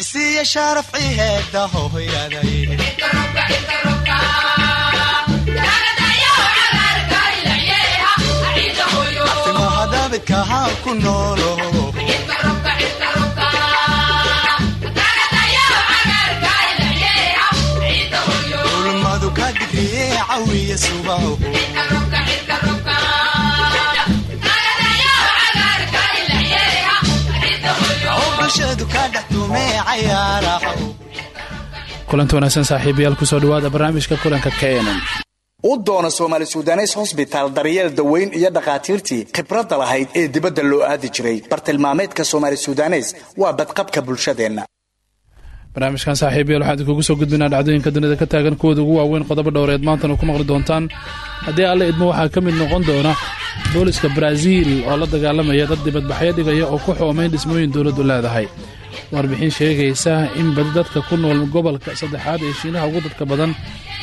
isiya sharaf ciheeda hooyaday timahadabidkahaan ku noolo ulmadu ka digriye cawiya subaho kulanti wanaagsan saaxiibayaal ku soo dhawaada barnaamijka kulanka keenan. U doona soomaali sudanes hosbitaal daryeel daweyn iyo dhakhaatiirtii khibradda lahayd ee dibadda loo aadi jiray. Bartilmaameedka soomaali sudanes waa badqabka bulshadeenna. Barnaamijkan saaxiibayaal waxaan idinkugu soo gudbinaa dhacdooyinka dunida ka taagan kuwooda ugu waaweyn qodobo dhowreed. Maantana ku maqli doontaan haddii alle idmo waxaa ka mid noqon doona booliska baraaziil oo la dagaalamaya dad dibadbaxyo dhigaya oo ku xoomayn dhismooyin dowladdu leedahay warbixin sheegaysa in badi dadka ku nool gobolka saddexaad ee shiinaha ugu dadka badan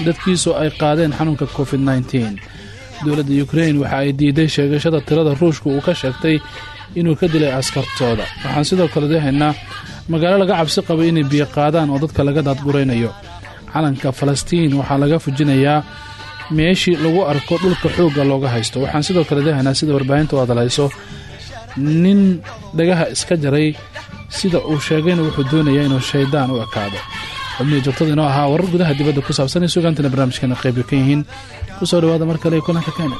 dadkiisu ay qaadeen xanuunka covid nteen dowladda ukrein waxa ay diiday sheegashada tirada ruushka uu ka sheegtay inuu ka dilay askartooda. Waxaan sidoo kale dehaynaa magaalo laga cabsi qabay inay biyo qaadaan oo dadka laga daadguraynayo. Calanka falastiin waxaa laga fujinayaa meeshii lagu arko dhulka xoogga looga haysto. Waxaan sidoo kale dehaynaa sida warbaahinta u hadlayso. Nin dhagaha iska jaray sida uu sheegayna wuxuu doonayaa inuu shaydaan u ekaado. Xubnihii joogtada inoo ahaa warar gudaha dibadda ku saabsan ee sugaantana barnaamijkeena qayb ka yihiin. Kusoo dhawaada mar kale kulanka keena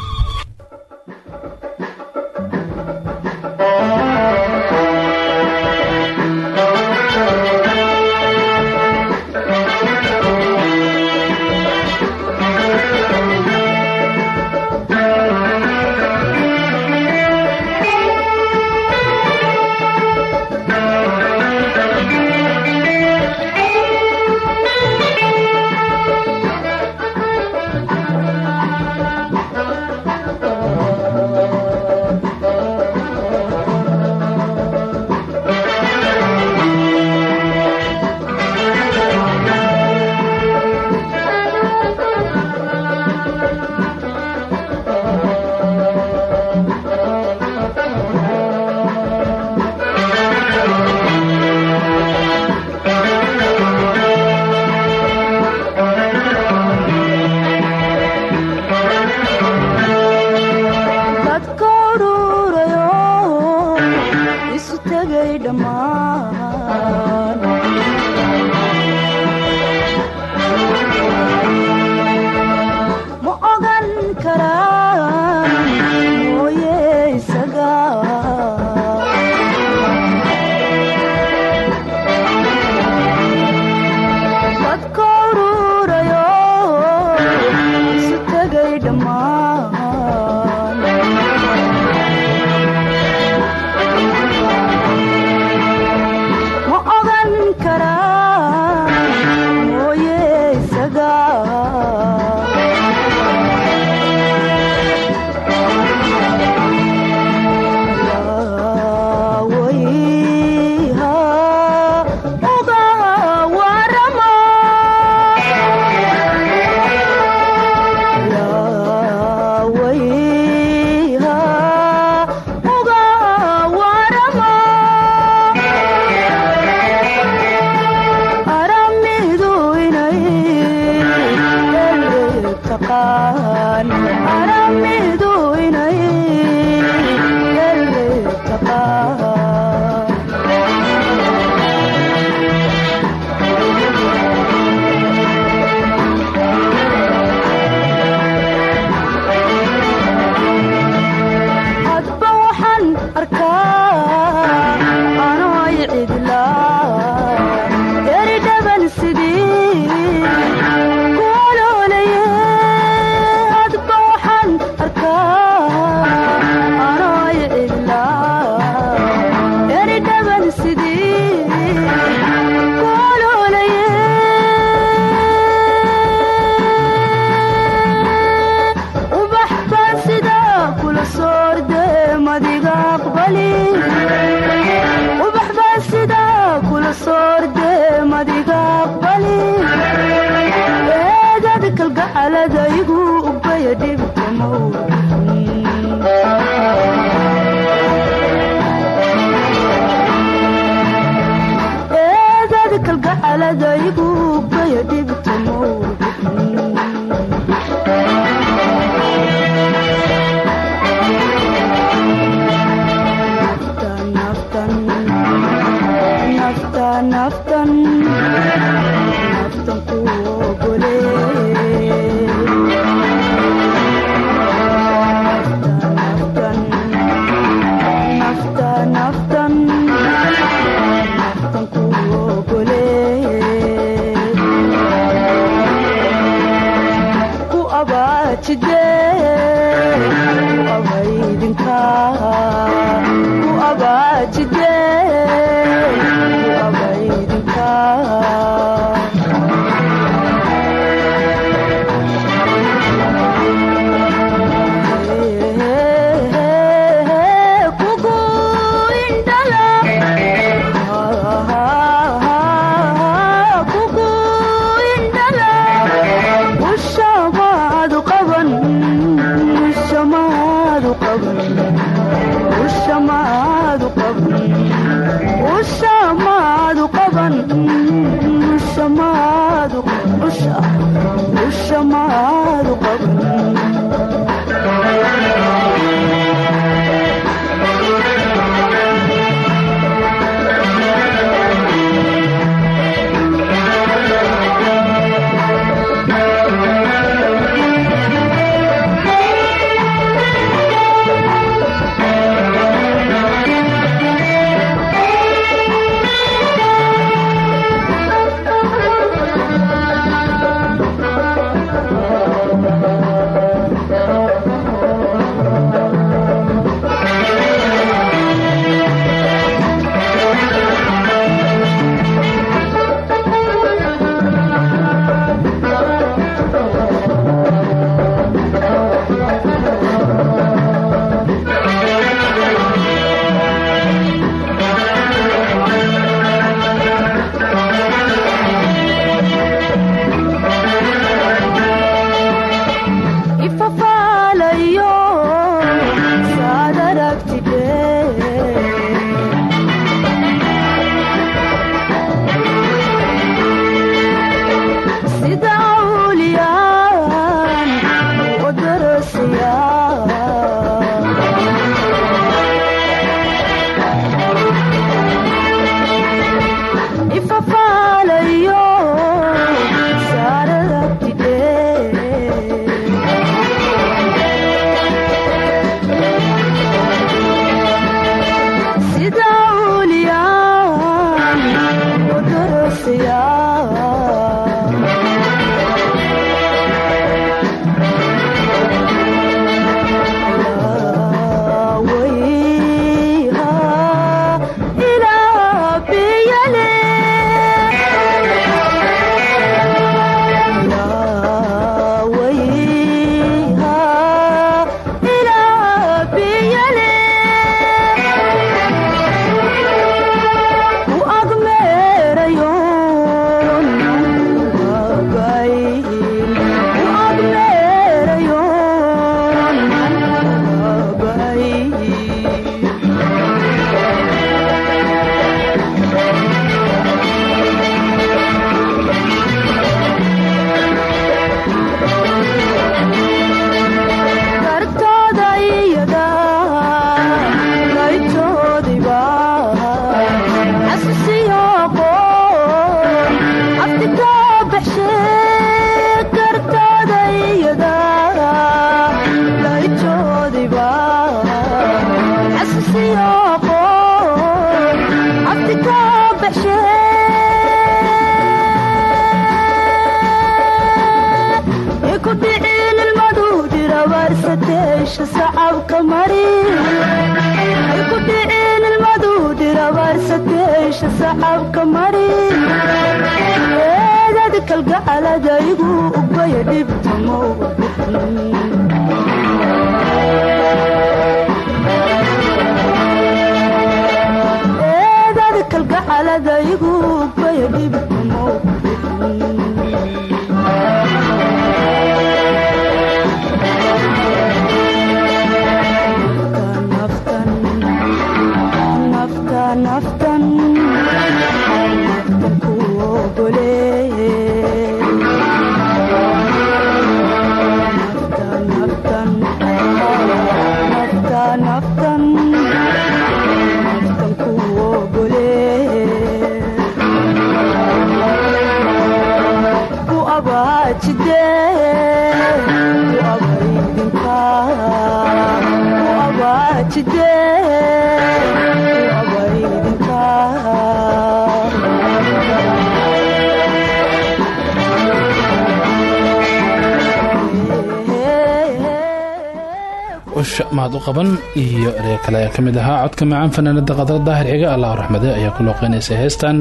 maad u qaban iyo erey kale ayaa ka mid ahaa. Codka macaan fanaanada qadar daahir ciga allaah raxmade ayaa ku looqeynaysay heestan.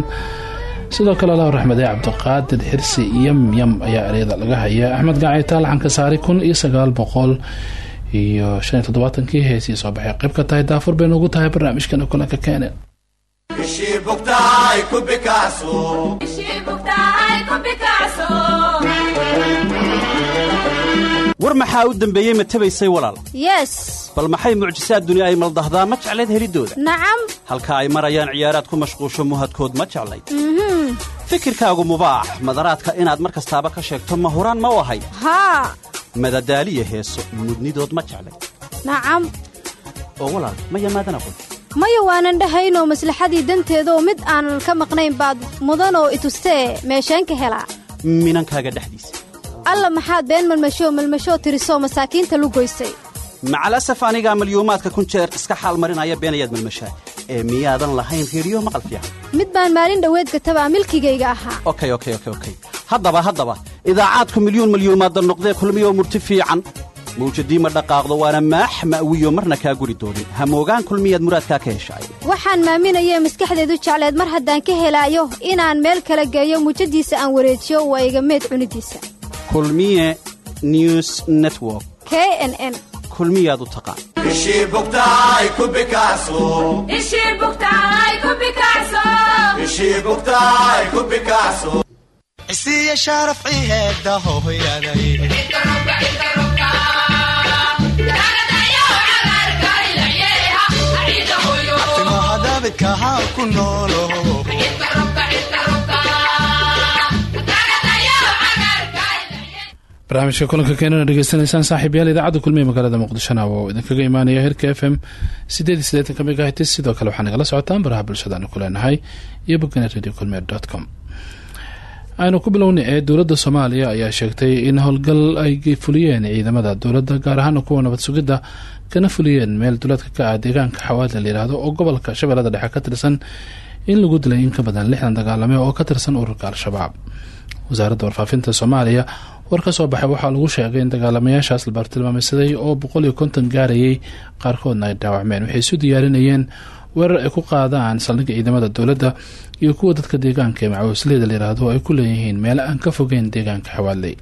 Sidoo kale allah raxmade cabdiqaadir xirsi yam yam ayaa ereyada laga hayaa. Axmed gaacayta laxanka saari kun iyo sagaal boqol iyo shan iyo toddobaatankii heesii soo baxay qayb ka tahay daafur bay noogu tahay barnaamijkana kulanka bikacso war maxaa u dembeeyey ma tabaysay walaal? Yes. Bal maxay mucjisaad duni ay maldahdaa ma jeclayd heliddooda nacam. Halka ay marayaan ciyaaraad ku mashquusho muhadkood ma jeclayd fikirkaagu mubaax. Madaraadka inaad mar kastaaba ka sheegto ma huraan ma u ahayd haa madadaaliya heeso mudnidood ma jeclayd nacam oo walaal ma yamaadan aqoon maya waanan dhahaynoo maslaxadii danteedaoo mid aanan ka maqnayn baad mudanoo itustee meesheen ka helaa. Minankaaga dhexdiisa. Alla maxaad been malmashoo malmashoo tirisoo masaakiinta lu goysay macalasaf anigaa malyuumaadka kun jeer iska xaal marinaya beenayaad malmashaa ee miyaadan lahayn reediyo maqal fiican. Mid baan maalin dhoweed katabaa milkigayga ahaa. Okey haddaba haddaba idaacaadku milyuun malyuumaadda noqdee kulmiyoo murti fiican. Mawjadii ma dhaqaaqdo waana maax ma'wiyo marna kaa guri doonin hamoogaan kulmiyaad muraadkaa ka heshaay. Waxaan maaminayee maskaxdeedu jecleed mar haddaan ka helaayo inaan meel kala geeyo muujadiisa aan wareejiyo waa iga meed cunidiisa. Kulmiye news network. K n n kulmiyaad u taqaan ishii bugtahay barnaamijka kulanka keenana dhegeysanaysaan saaxiibayaal idaacadda kulmiye magaalada muqdishona oo idinkaga imaanaya hirka f m sideed iyo siddeetanka megahitis sidoo kale waxaa nagala socotaan baraha bulshadaanu ku leenahay iyo bogana radio kulmiye dot ku bilownay ee dowladda soomaaliya ayaa sheegtay in howlgal ay fuliyeen ciidamada dowladda gaar ahaana kuwa nabad sugidda kana fuliyeen meel duleedka ka ah deegaanka xawaadla layidhaahdo oo gobolka shabeellada dhexe ka tirsan in lagu dilay in ka badan lixdan dagaalame oo ka tirsan ururka al-shabaab. Wasaaradda warfaafinta soomaaliya war ka soo baxay waxaa lagu sheegay in dagaalamayaashaas la oo boqol iyo konton qaarkoodna ay dhaawacmeen. Waxay isu diyaarinayeen weerar ay ku qaadaan saldhigga ciidamada dowladda iyo kuwa dadka deegaanka ee macawisleeda layidhaahdo ay ku leeyihiin meel aan ka fogeyn deegaanka xawaadley.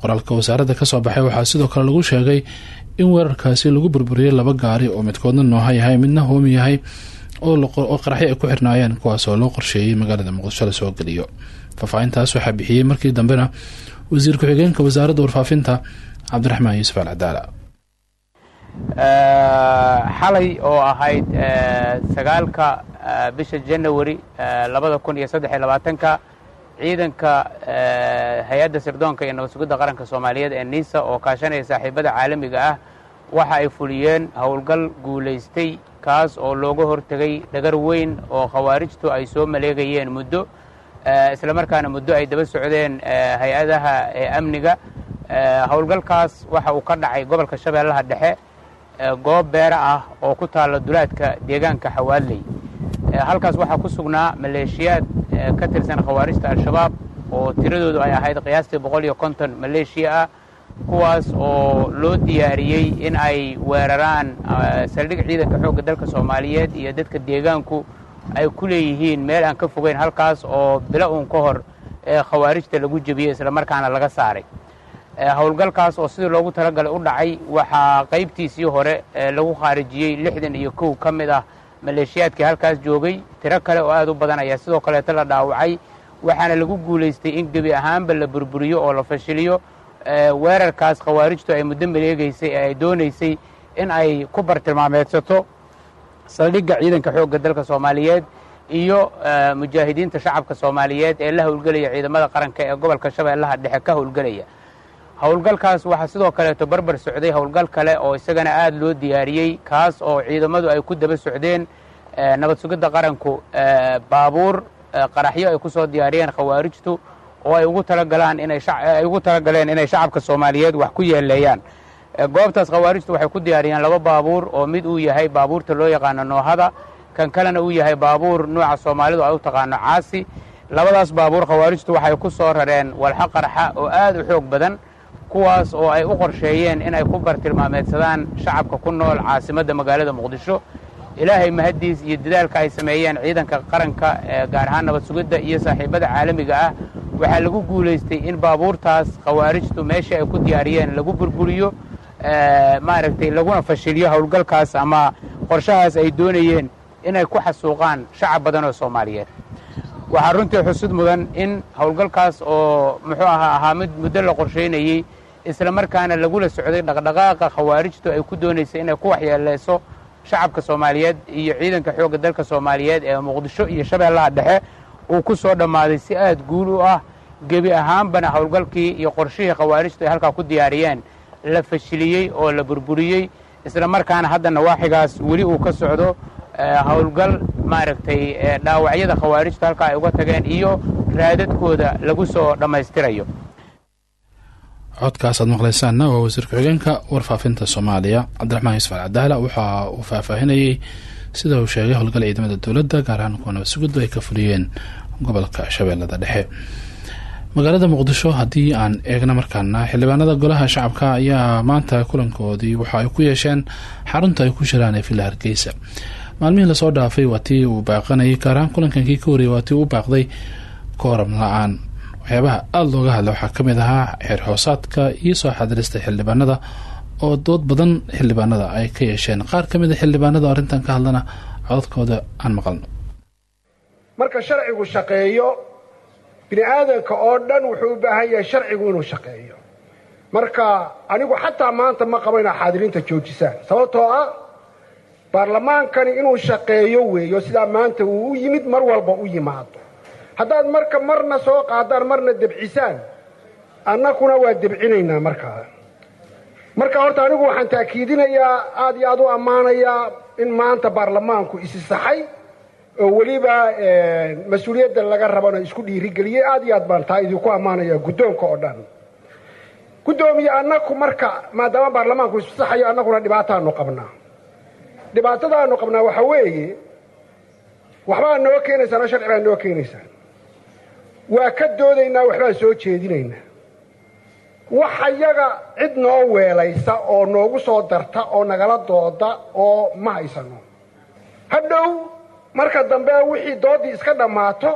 Qoraalka wasaaradda ka soo baxay waxaa sidoo kale lagu sheegay in weerarkaasi lagu burburiyey laba gaari oo midkoodna nooha yahay midna hoomi yahay oo qaraxyo ay ku xirnaayeen kuwaasoo loo qorsheeyey magaalada muqdisho la soo geliyo. Faahfaahintaas waxaa bixiyey markii dambena wasiir ku-xigeenka wasaaradda warfaafinta cabdiraxmaan yuusuf al cadaala xalay oo ahayd sagaalka bisha janawari labada kun ciidanka hay'adda sirdoonka iyo nabad sugidda qaranka soomaaliyeed ee niisa oo kaashanaya saaxiibada caalamiga ah waxa ay fuliyeen howlgal guulaystay kaas oo looga hortegay dhagar weyn oo khawaarijtu ay soo maleegayeen muddo isla markaana muddo ay daba socdeen hay'adaha amniga howlgalkaas waxa uu ka dhacay gobolka shabeellaha dhexe goob beera ah oo ku taalla dulaadka deegaanka xawaaley halkaas waxaa ku sugnaa maleeshiyaad ka tirsan khawaarijta al-shabaab oo tiradoodu ay ahayd qiyaastii boqol iyo konton maleeshiya ah kuwaas oo loo diyaariyey in ay weeraraan saldhig ciidanka xoogga dalka soomaaliyeed iyo dadka deegaanku ay ku leeyihiin meel aan ka fogeyn halkaas oo bilo uun ka hor khawaarijta lagu jebiyey isla markaana laga saaray. Howlgalkaas oo sidii loogu talagalay u dhacay waxaa qaybtiisii hore lagu khaarijiyey lixdan iyo kow ka mid ah maleeshiyaadkii halkaas joogay. Tiro kale oo aad u badan ayaa sidoo kaleeto la dhaawacay waxaana lagu guulaystay in gebi ahaanba la burburiyo oo la fashiliyo. Weerarkaas khawaarijtu ay muddo maleegaysay ee ay doonaysay in ay ku bartilmaameedsato saldhigga ciidanka xoogga dalka soomaaliyeed iyo mujaahidiinta shacabka soomaaliyeed ee la howlgelaya ciidamada qaranka ee gobolka shabeellaha dhexe ka howlgelaya. Howlgalkaas waxaa sidoo kaleeto barbar socday howlgal kale oo isagana aad loo diyaariyey kaas oo ciidamadu ay ku daba socdeen nabad sugidda qaranku baabuur qaraxyo ay ku soo diyaariyeen khawaarijtu oo ay ugu talagalaan inay ay ugu talagaleen inay shacabka soomaaliyeed wax ku yeeleeyaan goobtaas khawaarijtu waxay ku diyaariyeen laba baabuur oo mid uu yahay baabuurta loo yaqaano noohada kan kalena uu yahay baabuur nuuca soomaalidu ay u taqaano caasi labadaas baabuur khawaarijtu waxay ku soo rareen walxo qarxa oo aad u xoog badan kuwaas oo ay u qorsheeyeen inay ku bartilmaameedsadaan shacabka ku nool caasimadda magaalada muqdisho. Ilaahay mahaddiis iyo dadaalka ay sameeyeen ciidanka qaranka gaar ahaan nabad sugidda iyo saaxiibada caalamiga ah waxaa lagu guulaystay in baabuurtaas khawaarijtu meeshii ay ku diyaariyeen lagu burburiyo maaragtay laguna fashiliyo howlgalkaas ama qorshahaas ay doonayeen inay ku xasuuqaan shacab badan oo soomaaliyeed. Waxaa runtii xusud mudan in howlgalkaas oo muxuu ahaa ahaa mid muddo la qorshaynayey isla markaana lagula socday dhaqdhaqaaqa khawaarijtu ay ku doonaysay inay ku waxyeeleyso shacabka soomaaliyeed iyo ciidanka xoogga dalka soomaaliyeed ee muqdisho iyo shabeellaha dhexe uu ku soo dhammaaday si aad guul u ah. Gebi ahaanbana howlgalkii iyo qorshihii khawaarijtu ay halkaa ku diyaariyeen la fashiliyey oo la burburiyey isla markaana hadda nawaaxigaas weli uu ka socdo howlgal maaragtay dhaawacyada khawaarijtu halkaa ay uga tageen iyo raadadkooda lagu soo dhammaystirayo. Codkaasaad maqlaysaanna waa wasiir ku-xigeenka warfaafinta soomaaliya. Cabdiraxmaan yuusuf alcadaala waxa uu faahfaahinayey sida uu sheegay howlgal ciidamada dowladda gaar ahaan kuwa nabad ay ka fuliyeen gobolka shabeellada dhexe magaalada muqdisho haddii aan eegna markaana xildhibaanada golaha shacabka ayaa maanta kulankoodii waxa ay ku yeesheen xarunta ay ku jiraan ee villa hargeysa. Maalmihii la soo dhaafay waa tii uu baaqanayay gaar ahaan kulankankii ka horreeyay waa uu baaqday kooram la'aan. Waxyaabaha aada looga hadla waxaa ka mid ahaa xeer hoosaadka iyo soo xadirista xildhibaanada oo dood badan xildhibaanada ay ka yeesheen. Qaar ka mid a xildhibaanada arrintan ka hadlana codadkooda aan maqalno. Marka sharcigu shaqeeyo bini aadanka oo dhan wuxuu u baahan yahay sharcigu inuu shaqeeyo. Marka anigu xataa maanta ma qabo inaa xaadiriinta joojisaan sababtoo ah baarlamaankani inuu shaqeeyo weeyo sidaa maanta uu u yimid mar walba u yimaado. Haddaad marka marna soo qaadaan marna debcisaan annakuna waa debcinaynaa markaa marka horta anigu waxaan taakiidinayaa aad iyo aad u ammaanayaa in maanta baarlamaanku isi saxay oo weliba mas'uuliyadda laga rabana isku dhiirigeliyey aad iyo aad baan taa idinku ammaanaya guddoonka oo dhan. Guddoomiye annaku marka maadaama baarlamaanku isu saxayo annaguna dhibaataanu qabnaa. Dhibaatadaanu qabnaa waxaa weeye waxbaa noo keenaysaan oo sharci noo keenaysaan waa ka doodaynaa waxbaan soo jeedinaynaa. Waxa yaga cid noo weelaysa oo noogu soo darta oo nagala dooda oo ma haysano. Hadhow marka dambe wixii doodii iska dhammaato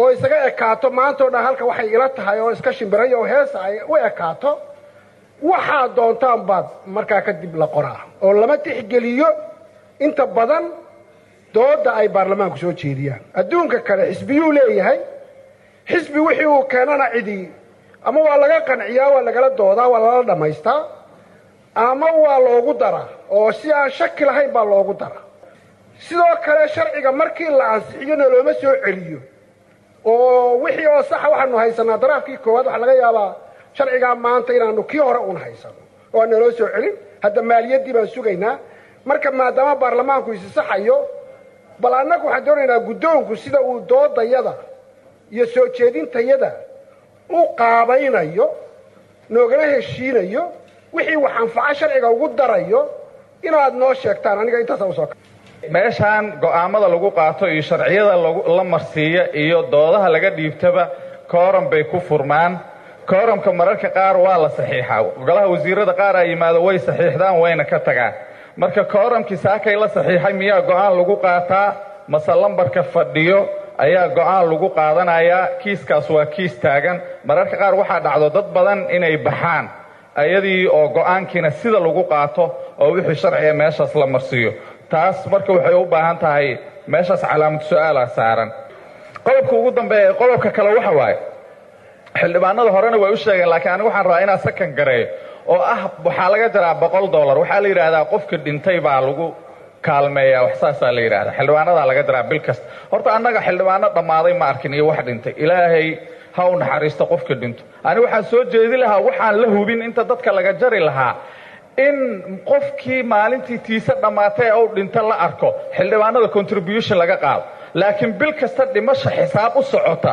oo isaga ekaato maantao dhan halka waxay ila tahay oo iska shimbiray oo heesa ay u ekaato waxaad doontaan baad markaa kadib la qoraa oo lama tixgeliyo inta badan dooda ay baarlamaanku soo jeediyaan. Adduunka kale xisbiyuu leeyahay. Xisbi wixii uu keenana cidii ama waa laga qanciyaa waa lagala doodaa waa lala dhammaystaa ama waa loogu daraa. Oo si aan shaki lahayn baa loogu daraa sidoo kale sharciga markii la ansixiyona looma soo celiyo. Oo wixii oo saxa waxaanu haysanaa daraafkii koowaad waxaa laga yaabaa sharcigaa maanta inaanu kii hore uun haysano. Oo aan naloo soo celin hadda maaliyaddii baan sugaynaa. Marka maadaama baarlamaanku isi saxayo bal annagu waxaan doonaynaa guddoonku sida uu doodayada iyo soo jeedintayada u qaabaynayo noogala heshiinayo wixii wax anfaco sharciga ugu darayo inaad noo sheegtaan. Aniga intaasa u soo meeshaan go'aamada lagu qaato iyo sharciyada la marsiiya iyo doodaha laga dhiibtaba kooram bay ku furmaan. Kooramka mararka qaar waa la saxiixaa. Golaha wasiirada qaar aa yimaado way saxiixdaan wayna ka tagaan. Marka kooramkii saakay la saxiixay miyaa go'aan lagu qaataa? Mase lambarka fadhiyo ayaa go'aan lagu qaadanayaa kiiskaas waa kiis taagan. Mararka qaar waxaa dhacdo dad badan inay baxaan ayadii oo go'aankiina sida lagu qaato oo wixii sharciga meeshaas la marsiiyo taas marka waxay u baahan tahay meeshaas calaamad su'aala saaran. Qodobka ugu dambeeya qodobka kale waxa waaye. Xildhibaanada horena way u sheegeen laakiin anigu waxaan rabaa inaan sakan gareeyo oo ah waxaa laga jaraa boqol dollar. Waxaa la yidhaahdaa qofka dhintay baa lagu kaalmeeya wax saasaa la yidhahda xildhibaanadaa laga jaraa bil kasta. Horta annaga xildhibaano dhammaaday ma arkin iyo wax dhintay. Ilaahay ha u naxariisto qofka dhinto. Ani waxaan soo jeedi lahaa waxaan la hubin inta dadka laga jari lahaa in qofkii maalintii tiise dhammaatay ee uu dhinto la arko xildhibaanada contribution laga qaado. Laakiin bil kasta dhimasha xisaab u socota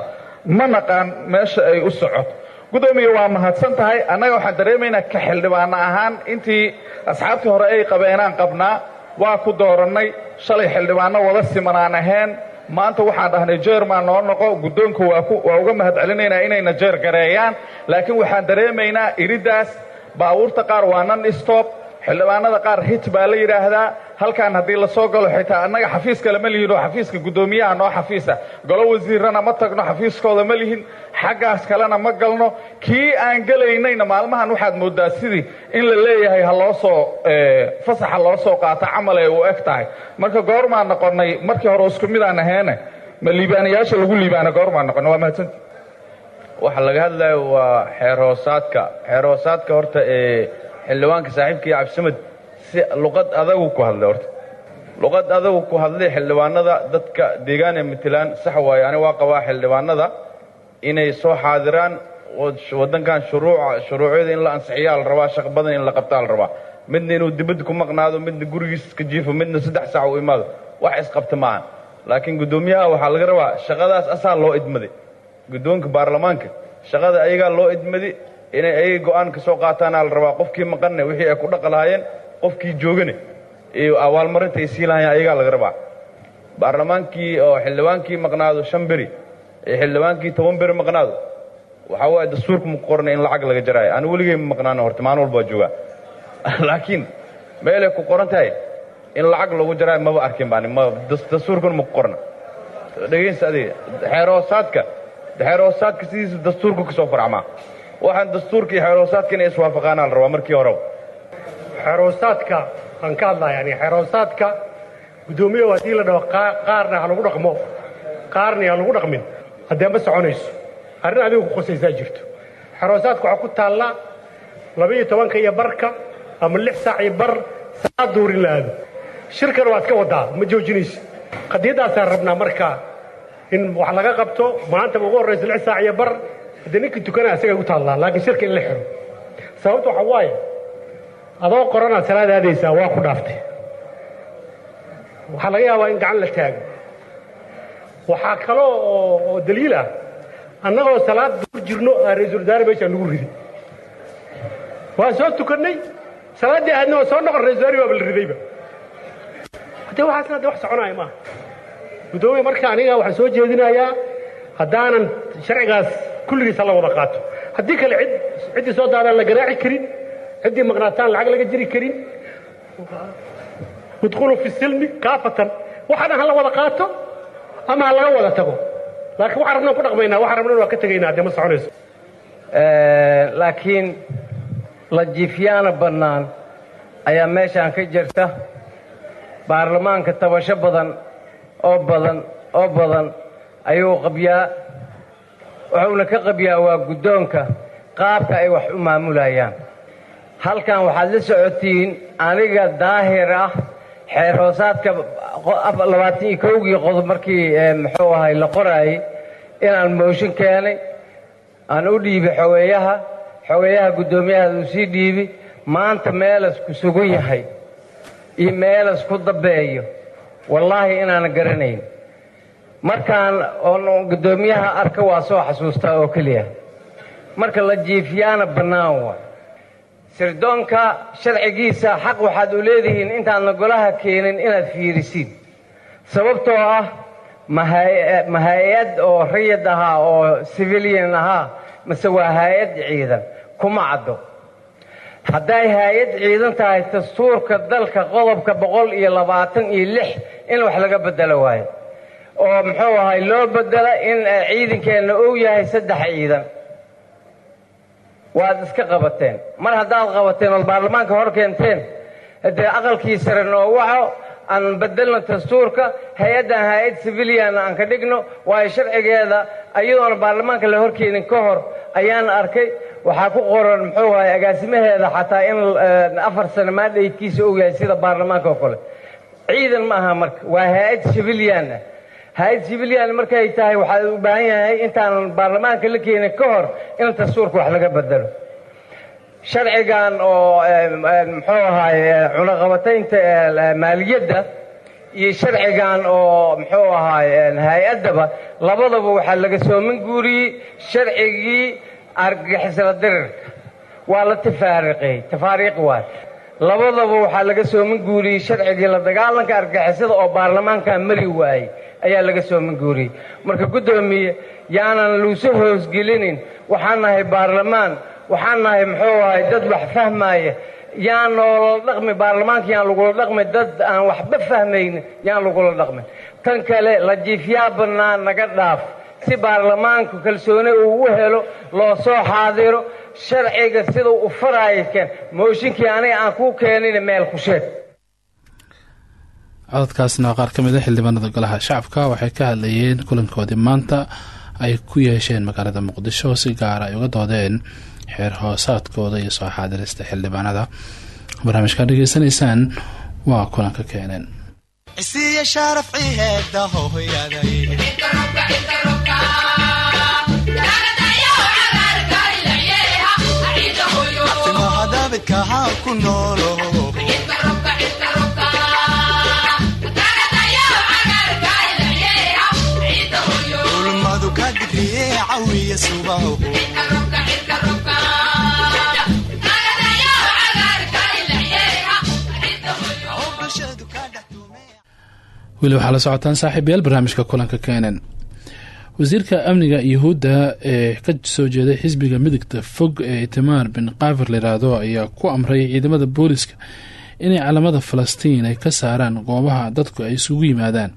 ma naqaan meesha ay u socoto. Guddoomiye waa mahadsan tahay. Annaga waxaan dareemaynaa ka xildhibaano ahaan intii asxaabtii hore ay qabeenaan qabnaa waa ku doorannay shalay xildhibaano wada simanaan ahayn. Maanta waxaan dhahnay jeerman noo noqo guddoonka waa uga mahad celinaynaa inayna jeer gareeyaan. Laakiin waxaan dareemaynaa iridaas baabuurta qaar waa nan stop xildhibaanada qaar hit baa la yidhaahdaa halkaan haddii la soo galo xitaa annaga xafiiska lama lihin oo xafiiska guddoomiyaha noo xafiisa. Golo wasiirana ma tagno xafiiskooda ma lihin. Xaggaas kalena ma galno. Kii aan gelaynayna maalmahan waxaad mooddaa sidii in la leeyahay ha loo soo fasaxa loo soo qaato camal ee u eg tahay. Marka goormaan noqonnay markii hore isku midaan aheene ma liibaanayaasha lagu liibaana goormaan noqonnay waa mahadsanti waxa laga hadlayo waa xeer hoosaadka xeer hoosaadka horta ee xildhibaanka saaxiibkii cabdisamad si luqad adagu ku hadlay horta. Luqad adagu ku hadlay xildhibaanada dadka deegaan ee matalaan sax waaye ani waa qabaa xildhibaanada inay soo xaadiraan waddankan shuruuca shuruucyada in la ansixiyaa la rabaa shaq badan in la qabtaa la rabaa. Midna inuu dibadda ku maqnaado midna gurigiis iska jiifo midna saddex saac u imaado. Wax isqabta maahan laakiin guddoomiyaha waxaa laga rabaa shaqadaas asaa loo idmaday guddoonka baarlamaanka shaqada ayagaa loo idmaday inay ayaga go'aan ka soo qaataanaa la rabaa qofkii maqanne wixii ay ku dhaqa lahaayeen qofkii joogane iyo abaalmarinta ay sii lahaayeen ayagaa laga rabaa. Baarlamaankii oo xildhibaankii maqnaado shan beri ee xildhibaankii toban beri maqnaado waxaa waaye dastuurka ma qornay in lacag laga jaraayo anu weligay ma maqnaano horta maalin walba waa joogaa. Laakiin meelay ku qoran tahay in lacag lagu jaraayo maba arkin baan ma dastuurkan ma ku qorna. Dhegaysta adiga xeerhoosaadka xeerhoosaadka sidiisa dastuurka ka soo farcmaa waxaan dastuurka iyo xeerhoosaadka inay iswaafaqaanaa la rabaa markii horeba xeerhoosaadka aan ka hadlaya yani xeerhoosaadka guddoomiyahu haddii la dhaho qaarna ha lagu dhaqmo qaarna ha lagu dhaqmin. Haddee ma soconayso arrin adiga ku qosaysaa jirto. Xeerhoosaadka waxaa ku taalla laba-iyo tobanka iyo barka ama lix saac iyo bar salaad duurin la aado. Shirkana waad ka wadaa ma joojinayso. Qadiyaddaasaan rabnaa markaa in wax laga qabto maantaba ugu horraysa lix saac iyo bar haddee ninkii tukanaa isagay u taallaa laakiin shirka in la xiro. Sababta waxaa waaye adoo qoranaad salaad aadaysaa waa ku dhaaftay. Waxaa laga yaabaa in gacan la taago. Waxaa kaloo oo daliil ah annagoo salaad duur jirno aa ra'iisul wasaare meeshaan lagu riday. Waan soo tukannay salaaddii aadna waa soo noqon ra'isul wasaare baaba la ridayba haddee waxaasna de wax soconaya maaha guddoomiya marka aniga waxaan soo jeedinayaa haddaanan sharcigaas kulligiisa la wada qaato. Haddii kale cid ciddii soo daadaan la garaaci karin ciddii maqnaataan lacag laga jiri karin udkhulu fi silmi kaafatan waxaan ha la wada qaato ama ha laga wada tago. Laakiin waxaan rabnaan ku dhaqmaynaa waxaan rabnan waa ka tegaynaa haddee ma soconayso. Laakiin la jiifyaana bannaan ayaa meeshaan ka jirta. Baarlamaanka tabasho badan oo badan oo badan ayuu qabyaa. Wuxuuna ka qabyaa waa guddoonka qaabka ay wax u maamulayaan halkan waxaad la socotiin aniga daahir ah xeer hoosaadka labaatan iyo kowgii qodob markii muxuu ahay la qoraayey inaan mooshin keenay aan u dhiibi xogeeyaha xogeeyaha guddoomiyahaas uu sii dhiibi maanta meelas ku sugan yahay iyo meelas ku dambeeyo wallaahi inaanan garanayn. Markaan oon guddoomiyaha arka waa soo xasuustaa oo keliya. Marka la jiifiyaana bannaan wa sirdoonka sharcigiisa xaq waxaad u leedihiin intaadna golaha keenin inaad fiirisiin sababtoo ah ma hay'ad oo rayid ahaa oo civilian ahaa mase waa hay'ad ciidan. Kuma caddo hadday hay'ad ciidan tahay dastuurka dalka qodobka boqol iyo labaatan iyo lix in wax laga bedelo waayo. Oo muxuu ahay loo bedelo in ciidankeenna uu yahay saddex ciidan. Waad iska qabateen. Mar haddaad qabateen ood baarlamaanka hor keenteen dee aqalkii sare noo waco aan bedelno dastuurka hay'addan hay'ad civilian aan ka dhigno waayo sharcigeeda iyadoona baarlamaanka la horkeenin ka hor ayaan arkay waxaa ku qoran muxuu ahay agaasimaheeda xataa in afar sano maadhaydkiisa og yahay sida baarlamaanka oo kale. Ciidan ma aha marka waa hay'ad civilian ah hay'ad civilian markay tahay waxaa u baahan yahay intaanan baarlamaanka la keenin ka hor in dastuurka wax laga bedelo. Sharcigan oo muxuu ahaay cunaqabataynta maaliyadda iyo sharcigan oo muxuu ahaay hay'addaba labadaba waxaa laga soomin guuriyey sharcigii argagixisla dirirka waa la tafaariqey tafaariiq waay labadaba waxaa laga soomin guuriyey sharcigii la dagaalanka argagixisada oo baarlamaanka mari waayey. Ayaa laga soo manguuriyey. Marka guddoomiye yaanan luusu hoosgelinin waxaan nahay baarlamaan. Waxaan nahay muxuu ahay dad wax fahmaaya yaan noola dhaqmi baarlamaanka yaan lagula dhaqmi dad aan waxba fahmaynin yaan lagula dhaqmin. Tan kale lajiifyaa bannaan naga dhaaf si baarlamaanku kalsooni uu u helo loo soo xaadiro sharciga siduu u faraayo keen mooshinkii aniga aan kuu keenin meel ku sheeg. Qaar ka mid a xildhibaanada golaha shacabka waxay ka hadlayeen kulankoodii maanta ay ku yeesheen magaalada muqdisho si gaara ay uga doodeen xeer hoosaadkooda iyo soo xaadirista xildhibaanada. Barnaamijkaa dhegeysanaysaan waa kulanka keeneen timahadabidkaha ku noolo. Ulmadu ka cawiya subaho weli waxaa la socotaan saaxiibayaal barnaamijka kulanka keenan wasiirka amniga yuhuudda ee ka soo jeeday xisbiga midigta fog ee itimaar bin kaafir layiraahdo ayaa ku amray ciidamada booliska inay calamada falastiin ay ka saaraan goobaha dadku ay isugu yimaadaan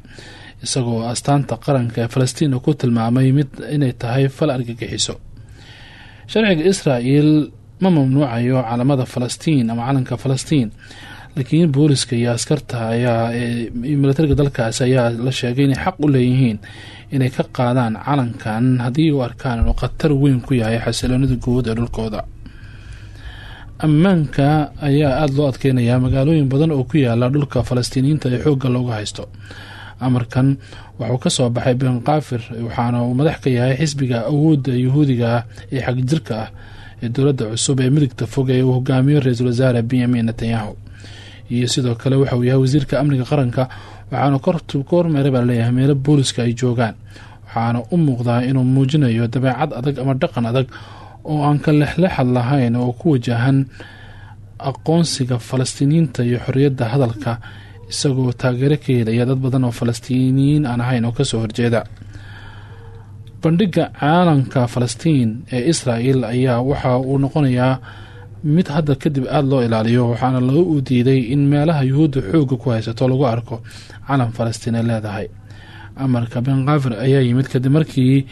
isagoo astaanta qaranka ee falastiin ku tilmaamay mid inay tahay fal argagixiso. Sharciga israel ma mamnuucayo calamada falastiin ama calanka falastiin laakiin booliska iyo askarta ayaa milatariga dalkaasi ayaa la sheegay inay xaq u leeyihiin inay ka qaadaan calankan haddii u arkaan inuu khatar weyn ku yahay xasiloonida guud ee dhulkooda. Ammaanka ayaa aada loo adkeynayaa magaalooyin badan oo ku yaalla dhulka falastiiniyiinta ee xoogga looga haysto. Amarkan wuxuu ka soo baxay ben kaafir waxaana uu madax ka yahay xisbiga awoodda yuhuudiga ah ee xagjirka ah ee dowladda cusub ee midigta fog ee uu hogaamiyo ra'iisul wasaare benyamin netanyahu iyo sidoo kale waxa uu yahay wasiirka amniga qaranka waxaana kormeera baa leeyahay meelo booliska ay joogaan. Waxaana u muuqdaa inuu muujinayo dabeecad adag ama dhaqan adag oo aan ka lexlexad lahayn oo ku wajahan aqoonsiga falastiiniyiinta iyo xorriyadda hadalka isagoo taageero ka helaya dad badan oo falastiiniyiin aan ahayn oo ka soo horjeeda. Bandhiga caalanka falastiin ee israel ayaa waxa uu noqonayaa mid hadda kadib aada loo ilaaliyo waxaana lagu diiday in meelaha yuhuudda xoogga ku haysato lagu arko calan falastiin ay leedahay. Amarka ben kaafir ayaa yimid kadib markii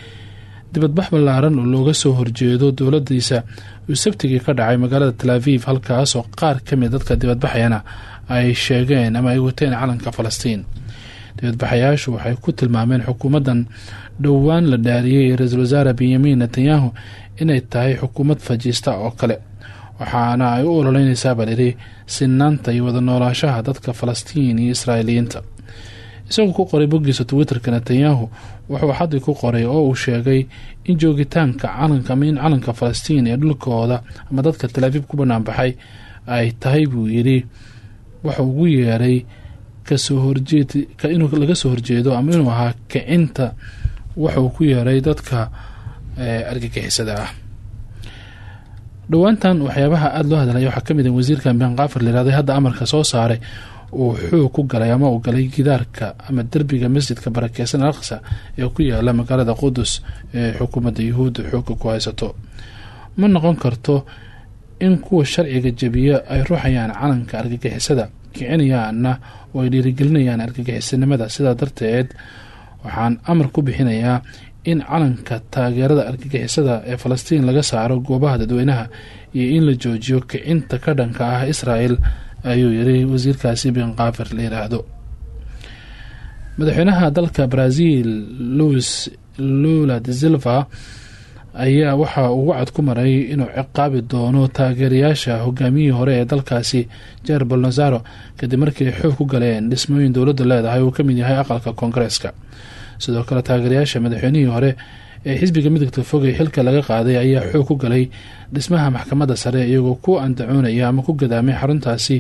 dibadbax ballaaran oo looga soo horjeedo dowladiisa uu sabtigii ka dhacay magaalada tal aviv halkaasoo qaar ka mid dadka dibadbaxayana ay sheegeen ama ay wateen calanka falastiin. Dibadbaxayaashu waxay ku tilmaameen xukuumaddan dhowaan la dhaariyey ra'iisul wasaare benyamin netanyahu inay tahay xukuumad fajiista oo kale waxaana ay u ololeynaysaa baa lidhi sinaanta iyo wada noolaashaha dadka falastiin iyo israa'iiliyiinta. Isagoo ku qoray boggiisa twitterka netanyahu wuxuu xaddi ku qoray oo uu sheegay in joogitaanka calanka ama in calanka falastiin ee dhulkooda ama dadka talaafiib ku banaanbaxay ay tahay buu yidhi wuxuu ugu yeeray ka soo horjeed inuu laga soo horjeedo ama inuu ahaa kicinta wuxuu ku yeeray dadka argagixisada ah dhowaantan waxyaabaha aada loo hadlaya waxaa ka mid ah wasiirkan ben kaafir layirahday hadda amarka soo saaray. Uu xoog ku galay ama uu galay gidaarka ama derbiga masjidka barakeysan al aqsa ee ku yaalla magaalada qudus ee xukuumadda yuhuudda xoogga ku haysato. Ma noqon karto in kuwa sharciga jebiya ay ruuxayaan calanka argagixisada kicinayaanna oo ay dhiirigelinayaan argagixisanimada sidaa darteed waxaan amar ku bixinayaa in calanka taageerada argagixisada ee falastiin laga saaro goobaha dadweynaha iyo in la joojiyo kicinta ka dhanka ah israel ayuu yiri wasiirkaasi ben kaafir la yiraahdo. Madaxweynaha dalka brazil louis lula de silva ayaa waxa uu wacad ku maray inuu ciqaabi doono taageerayaasha hogaamiyihii hore ee dalkaasi jair bolnazaro kadib markii ay xoog ku galeen dhismooyin dowladdu leedahay uu ka mid yahay aqalka koongareeska sidoo kale taageerayaasha madaxweynihii hore ee xisbiga midigta fogay xilka laga qaaday ayaa xoog ku galay dhismaha maxkamadda sare iyagoo ku andacoonaya ama ku gadaamay xaruntaasi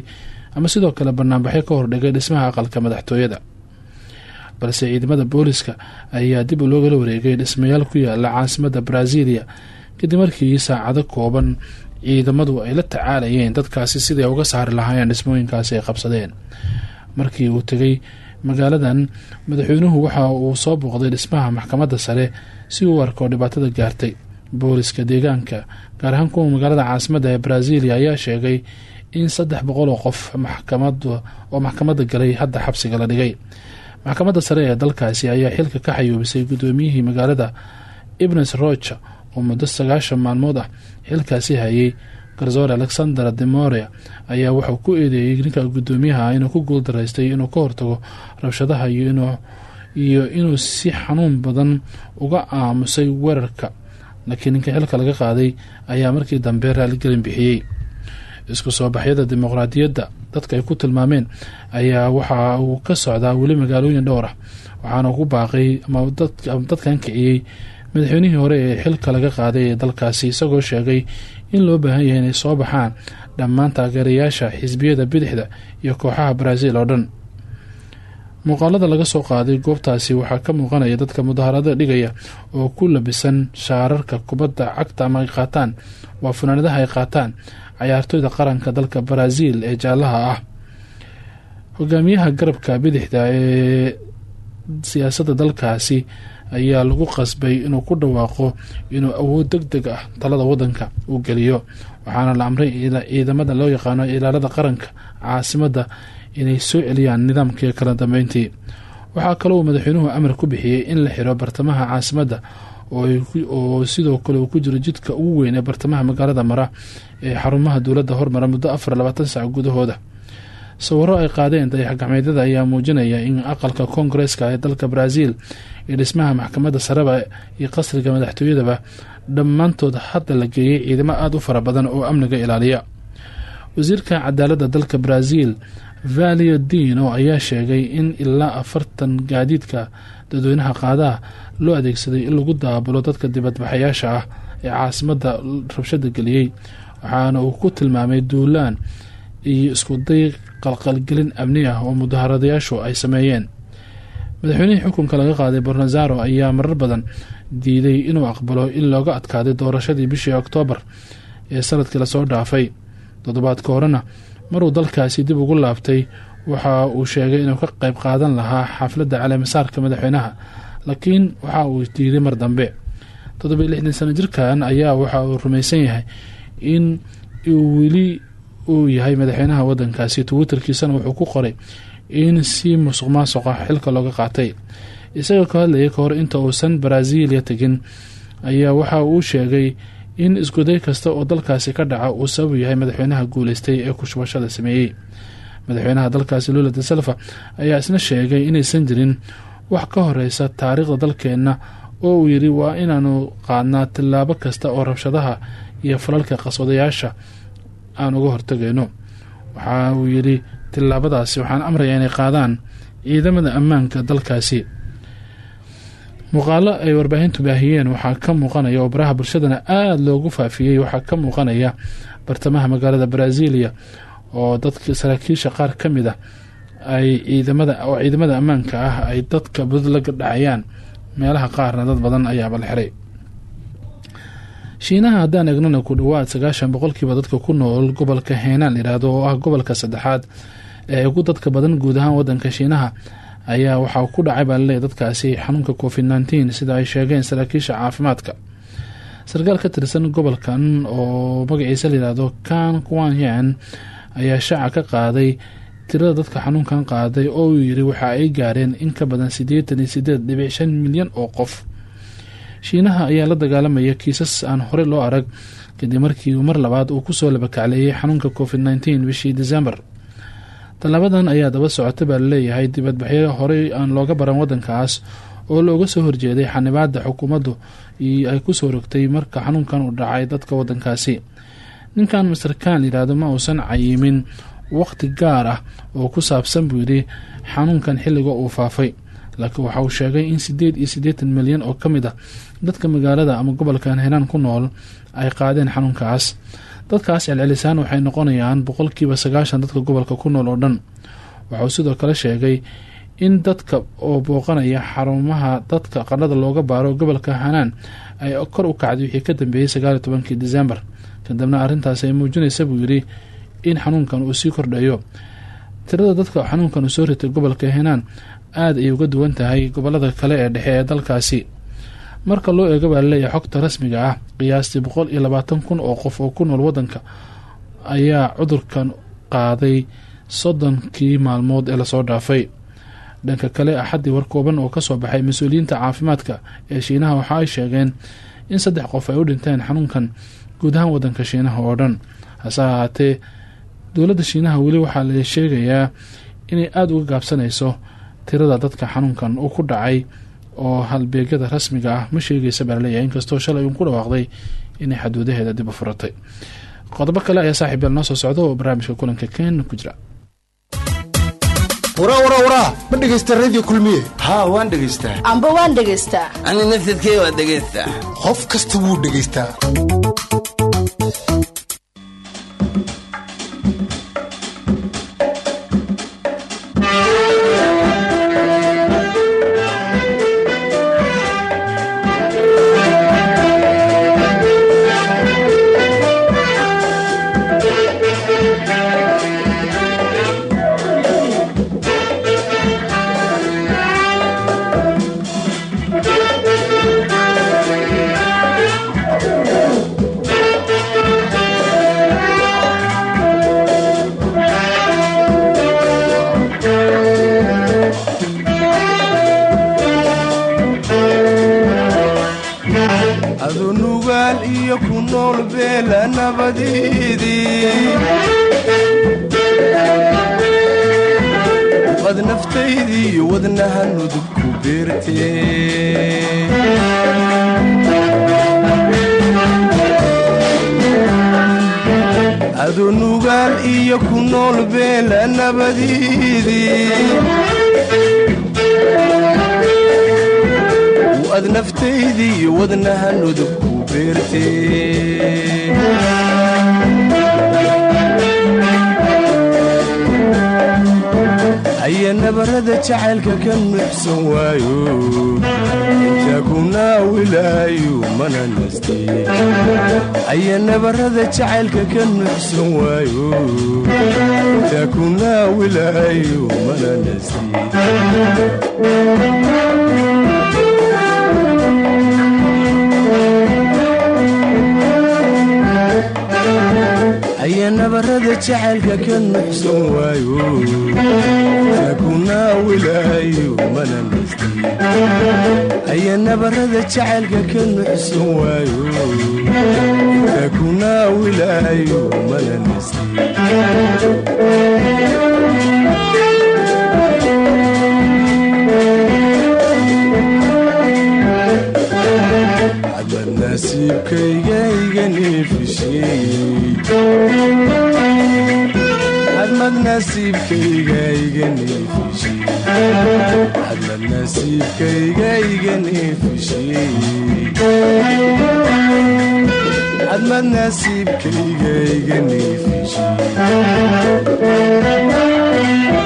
ama sidoo kale banaanbaxyo ka hordhigay dhismaha aqalka madaxtooyada. Balse ciidamada booliska ayaa dib loogala wareegay dhismayaal ku yaalla caasimadda brazilia kadib markii saacado kooban ciidamadu ay la tacaalayeen dadkaasi siday uga saari lahaayeen dhismooyinkaasi ay qabsadeen. Markii uu tegay magaaladan madaxweynuhu waxa uu soo booqday dhismaha maxkamadda sare si uu arko dhibaatada gaartay. Booliska deegaanka gaar ahaan kuwa magaalada caasimadda ee brasilia ayaa sheegay in saddex boqol oo qof maxkamad oo maxkamadda galay hadda xabsiga la dhigay. Maxkamadda sare ee dalkaasi ayaa xilka ka xayuubisay guddoomiyihii magaalada ibnes rocha oo muddo sagaashan maalmood ah. Xilkaasi hayay garsoore alexander demoria ayaa wuxuu ku eedeeyey ninka guddoomiyaha inuu ku guuldaraystay inuu ka hortago rabshadaha iyo inuu si xanuun badan uga aamusay weerarka. Laakiin ninka xilka laga qaaday ayaa markii dambe raaligelin bixiyey. Isku soo baxyada dimuqraadiyadda dadka ay ku tilmaameen ayaa waxa uu ka socdaa weli magaalooyin dhowr ah waxaana ku baaqay ama dadkan kiciyey madaxweynihii hore ee xilka laga qaaday dalkaasi isagoo sheegay in loo baahan yahay inay soo baxaan dhammaan taageerayaasha xisbiyada bidixda iyo kooxaha baraaziil oo dhan. Muuqaalada laga soo qaaday goobtaasi waxaa ka muuqanaya dadka mudaharada dhigaya oo ku labisan shaararka kubadda cagta ama ay qaataan. Waa funaanadaha ay qaataan cayaartooyda qaranka dalka baraaziil ee jaalaha ah. Hogaamiyaha garabka bidixda ee siyaasadda dalkaasi ayaa lagu qasbay inuu ku dhawaaqo inuu awood deg deg ah talada wadanka uu geliyo. Waxaana la amray ciidamada loo yaqaano ilaalada qaranka caasimadda inay soo celiyaan nidaamkii kala dambeyntii. Waxaa kaloo uu madaxweynuhu amar ku bixiyey in la xiro bartamaha caasimadda oo sidoo kale uu ku jiro jidka ugu weyn ee bartamaha magaalada mara ee xarumaha dowladda hormara muddo afar labaatan sac gudahooda sawiro ay qaadeen dayaxgacmeedyada ayaa muujinaya in aqalka koongareeska ee dalka baraaziil iyo dhismaha maxkamadda sareba iyo qasriga madaxtooyadaba dhammaantood hadda la geeyey ciidamo aada u fara badan oo amniga ilaaliya. Wasiirka cadaaladda dalka baraaziil valio dino ayaa sheegay in ilaa afartan gaadiidka dadweynaha qaadaha loo adeegsaday in lagu daabulo dadka dibadbaxayaasha ah ee caasimadda rabshada geliyey waxaana uu ku tilmaamay duulaan iyo iskuday qalqalgelin amni ah oo mudaharadayaashu ay sameeyeen. Madaxweynihii xukunka laga qaaday bornazaro ayaa marar badan diiday inuu aqbalo in looga adkaaday doorashadii bishii oktoobar ee sannadkii la soo dhaafay. Toddobaadka horena maruu dalkaasi dib ugu laabtay waxa uu sheegay inuu ka qayb qaadan lahaa xafladda caleemasaarka madaxweynaha laakiin waxa uu diiday mar dambe. Toddobiyo lixdan sano jirkan ayaa waxa uu rumaysan yahay in uu weli uu yahay madaxweynaha wadankaasi twitterkiisana wuxuu ku qoray in si musuq maasuqa xilka looga qaatay. Isagoo ka hadlayay kahor inta uusan baraaziiliya tegin ayaa waxa uu sheegay in iskuday kasta oo dalkaasi ka dhaca uu sabab yahay madaxweynaha guuleystay ee kushubashada sameeyey. Madaxweynaha dalkaasi lula da salfa ayaa isna sheegay inaysan jirin wax ka horeysa taariikhda dalkeenna oo uu yidhi waa inaanu qaadnaa tillaabo kasta oo rabshadaha iyo falalka qaswadayaasha aan uga hortagayno. Waxa uu yidhi tillaabadaasi waxaan amrayaa inay qaadaan ciidamada ammaanka dalkaasi. Muuqaalo ay warbaahintu baahiyeen waxaa ka muuqanaya oo baraha bulshadana aada loogu faafiyey waxaa ka muuqanaya bartamaha magaalada brasilia oo dadka saraakiisha qaar ka mid a ay ciidamada oo ciidamada ammaanka ah ay dadka budud la dhacayaan. Meelaha qaarna dad badan ayaaba la shiinaha haddaan egnana ku dhawaad sagaashan boqolkiiba dadka ku nool gobolka heenaan layidhaahdo oo ah gobolka saddexaad ee ugu dadka badan guud ahaan wadanka shiinaha ayaa waxaa ku dhacay baa laleeyahy dadkaasi xanuunka covid nneteen sida ay sheegeen saraakiisha caafimaadka. Sarkaal ka tirsan gobolkan oo magaciisa layihahdo kan quanyan ayaa shaaca ka qaaday tirada dadka xanuunkan qaaday oo uu yiri waxa ay gaareen in ka badan siddeetan iyo sideed dhibic shan milyan oo qof shiinaha ayaa la dagaalamaya kiisas aan horey loo arag kadib markii mar labaad uu ku soo labakacleeyay xanuunka covid nneteen bishii december. Tallaabadan ayaa daba socota baa la leeyahay dibadbaxyo horey aan looga baran wadankaas oo looga soo horjeeday xanibaada xukuumaddu ay ku soo rogtay marka xanuunkan uu dhacay dadka wadankaasi ninkan master kan yidhaahdo ma uusan cayimin waqti gaar ah oo ku saabsan buu yidhi xanuunkan xilliga uu faafay. Laakiin waxa uu sheegay in sideed iyo siddeetan milyan oo ka mid ah dadka magaalada ama gobolkan henaan ku nool ay qaadeen xanuunkaas. Dadkaas celcelisaan waxay noqonayaan boqolkiiba sagaashan dadka gobolka ku nool oo dhan. Waxauu sidoo kale sheegay in dadka oo booqanaya xarumaha dadka qadhada looga baaro gobolka hanaan ay kor u kacday wixii ka dambeeyey sagaal iyo tobankii december. Kadibna arrintaas ay muujinaysa buu yidhi in xanuunkan uu sii kordhayo tirada dadka xanuunkan uu soo ritay gobolka henaan aada ay uga duwan tahay gobollada kale ee dhexe ee dalkaasi marka loo eego baa xogta rasmiga ah qiyaastii boqol iyo labaatan kun oo qof oo ku nool wadanka ayaa cudurkan qaaday soddonkii maalmood ee la soo dhaafay. Dhanka kale axaddii war kooban oo ka soo baxay mas'uuliyiinta caafimaadka ee shiinaha waxa ay sheegeen in saddex qof ay u dhinteen xanuunkan guud ahaan wadanka shiinaha oo dhan. Hase ahaatee dowladda shiinaha weli waxaa la sheegayaa inay aada uga gaabsanayso tirada dadka xanuunkan uu ku dhacay oo halbeegyada rasmiga ah ma sheegaysa baa la leeyahay inkastoo shalay uun ku dhawaaqday inay xaduudaheeda dib u furatay. Qodobo kale ayaa saaxiib yaal noo soo socda oo barnaamijka kulanka kenya ku jira. Waraa waraa waraa ma dhegaysta radio kulmiye? Haa waan dhegaystaa amba waan dhegaystaa ani nafsadkee waa dhegaystaa qof kasta wuu dhegaystaa nabadiidii wad naftaydii wadnaha nudub ku beertee adu iyo ku nool ku beertee haya nabarada jacaylka ka nuxsan waayo naawilaayo mana nastee haya nabarada jacaylka ka nuxsan waayo naawilaayo mana nastee haya nabarada jacaylka ka nuxsan waayo. Taa ku naawilaayo mana nastee haya nabarada jacaylka ka nuxsan waayo. Taa ku naawilaayo mana nastee admad nasiibkayga iga neefisheeyadmad nasiibkayga iga neefisheeyadmad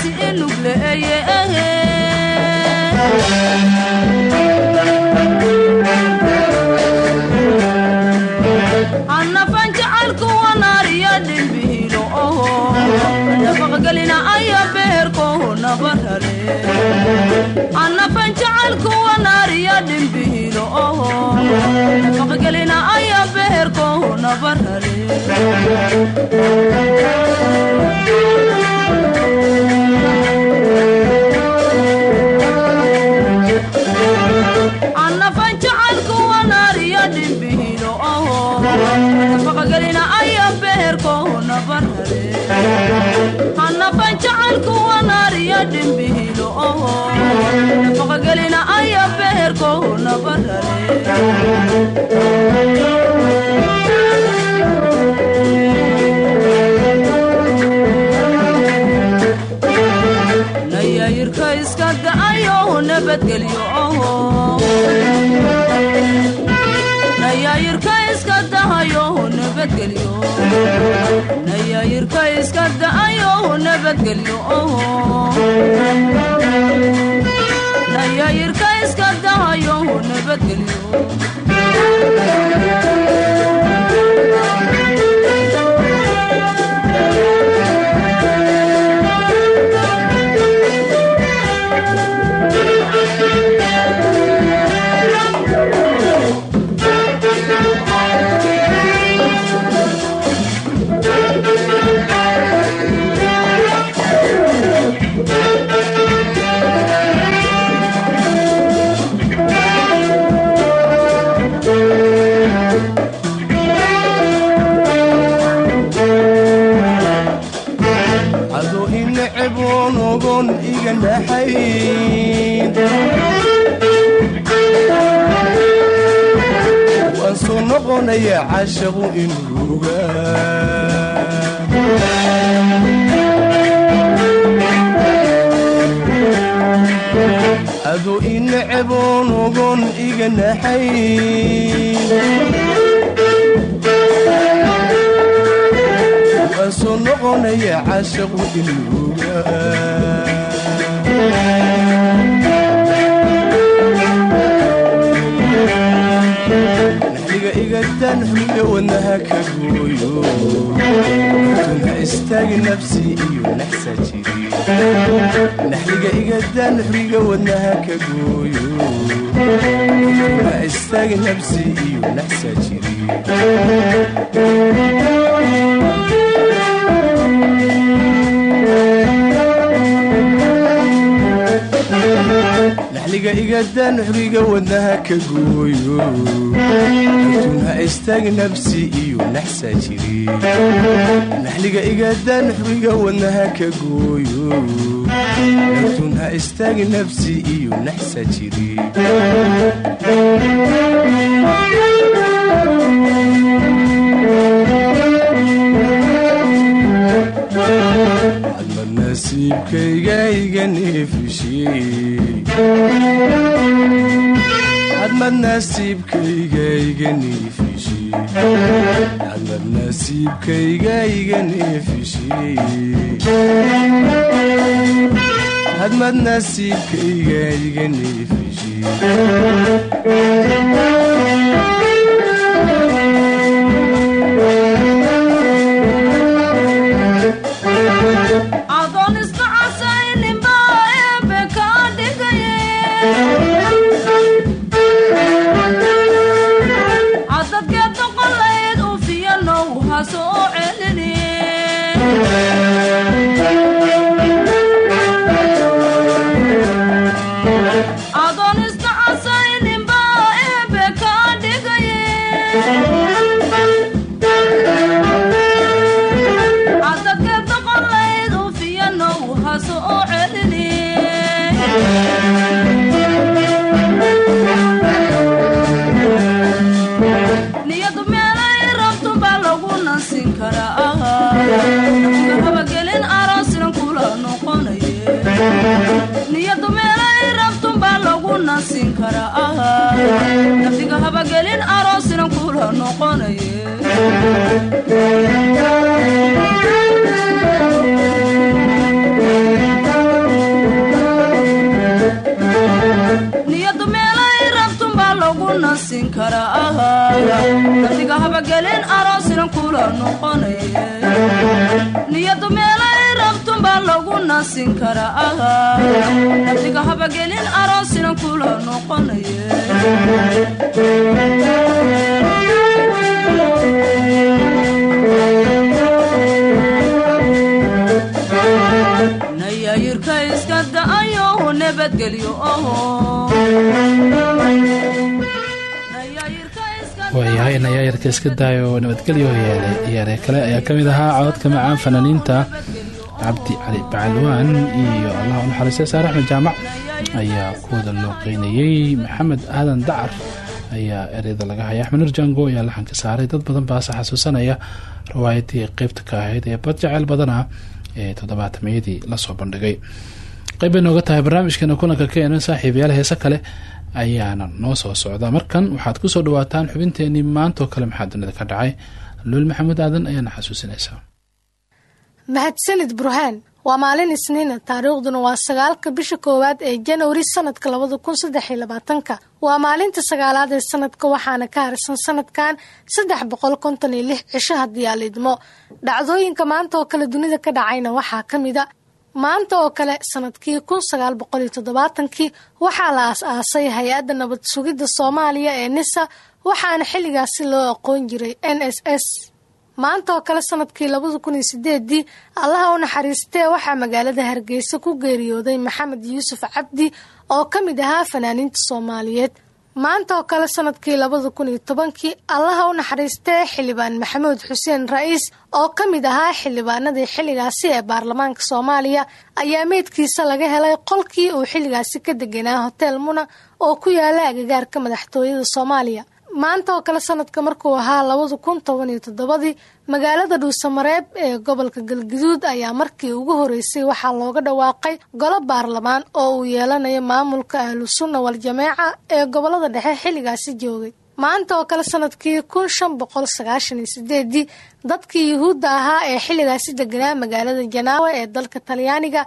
laysma siin nugleeye annafan jacaylku wanaariya dhimbiilo oho nafaqgelina aya beherkoho nabarale annafan jacaylku wanaariya dhimbiilo oho nafaqgelina aya beherkoho nabarale hanaban jacanku wanaariya dhembihilo oho nafaqogelina aya beherkohu nabarare nabadgelyo oho nayayirka nabadgelyo nayayirka iska da'ayo nabadgelyo nayayirka iska dahayo nabadgelyo waan soo noqonayaa cashaqu inuuga adoo inaceboon ogon iga naxayn waan soo noqonayaa cashaqu inuuga naxliga naxliga igadan xuriga wadnaha ka gooyo tun ha istaagi nafsi iyo naxsa jiri. Naxliga igadan xuriga wadnaha ka gooyo tun ha istaagi nafsi iyo naxsa jiri. Admad nasiibkayga iga nasiibkayga iga neefishey soo celini habagelin aroosnan kula noqonaye niyadu meelay rabtun baa lagu nasin karaa. Naftiga habagelin aroosnan kula noqonaye lagu nasin karaa naftiga habagelin aroosnan kula noqonaye nayayirka iska da'ayo nabadgelyo waayahay nayaayarka iska daayo nabadgelyo yaare kale ayaa ka mid ahaa cododka macaan fanaaniinta cabdi cali bacalwaan iyo allah u naxariistay saar axmed jaamac ayaa kuwada looqeynayey maxamed aadan dacar ayaa ereyda laga haya axmed nur ayaa laxanka saaray. Dad badan baase xasuusanaya riwaayadii qeybta ka ahayd ee bad jaceyl badana ee toddobaatameyadii la soo bandhigay. Qayb bay nooga tahay barnaamijkeena kulanka keenan saaxiibayaal heese kale ayaana noo soo socda. Markan waxaad ku soo dhawaataan xubinteenii maantaoo kale maxaa dunida ka dhacay. Luul maxamuud aadan ayaana xasuusinaysaa mahadsanid burhaan waa maalin isniina taariikhduna waa sagaalka bisha koowaad ee janwari sanadka labada kun saddex iyo labaatanka. Waa maalinta sagaalaad ee sanadka waxaana ka harsan sanadkan saddex boqol konton iyo lix cisho haddii aalidmo dhacdooyinka maanta oo kale dunida ka dhacayna waxaa ka mid a. Maanta oo kale sannadkii kun sagaal boqol iyo toddobaatankii waxaa la aas-aasay hay'adda nabad sugidda soomaaliya ee nisa waxaana xilligaasi loo aqoon jiray n s s maanta oo kale sannadkii labada kun iyo sideedii allaha u naxariistee waxaa magaalada hargeysa ku geeriyooday maxamed yuusuf cabdi oo ka mid ahaa fanaaniinta soomaaliyeed. Maanta oo kale sannadkii labada kun iyo tobankii allaha u naxariistee xildhibaan maxamuud xuseen ra'iis oo ka mid ahaa xildhibaanadii xilligaasi ee baarlamaanka soomaaliya ayaa meydkiisa laga helay qolkii uu xilligaasi ka deganaa hotel muna oo ku yaalla agagaarka madaxtooyada soomaaliya maanta oo kale sanadka markuu ahaa labada kun toban iyo toddobadii magaalada dhuusamareeb ee gobolka galguduud ayaa markii ugu horeysay waxaa looga dhawaaqay golo baarlamaan oo uu yeelanayo maamulka ahlu sunna wal jameeca ee gobollada dhexe xilligaasi joogay. Maanta oo kale sannadkii kun shan boqol sagaashan sideedii dadkii yuhuudda ahaa ee xilligaasi deganaa magaalada janaawe ee dalka talyaaniga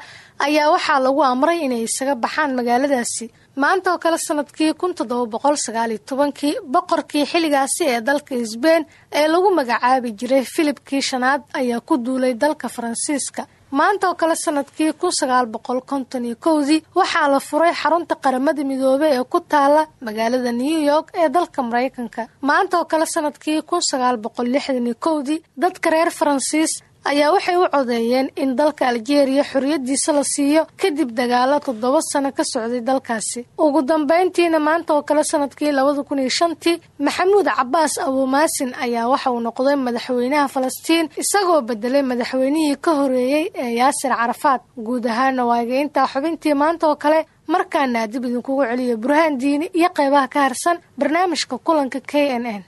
ayaa waxaa lagu amray inay isaga baxaan magaaladaasi maanta oo kale sannadkii kun toddoba boqol sagaaliyo tobankii boqorkii xilligaasi ee dalka isbeen ee lagu magacaabi jiray filibkii shanaad ayaa ku duulay dalka faransiiska. Maanta oo kale sannadkii kun sagaal boqol konton iyo kowdii waxaa la furay xarunta qaramada midoobey ee ku taala magaalada new york ee dalka maraykanka. Maanta oo kale sannadkii kun sagaal boqol lixdan iyo kowdii dadka reer faransiis ayaa waxay u codeeyeen in dalka aljeeriya xorriyadiisa la siiyo kadib dagaalo toddoba sano ka socday dalkaasi. Ugu dambeyntiina maanta oo kale sannadkii labada kun iyo shantii maxamuud cabaas abuumaasin ayaa waxa uu noqday madaxweynaha falastiin isagoo bedelay madaxweynihii ka horeeyey ee yaasir carafaad. Guud ahaana waageyntaa xubintii maanta oo kale markaana dib idinkugu celiyo burhaan diini iyo qeybaha ka harsan barnaamijka kulanka k n n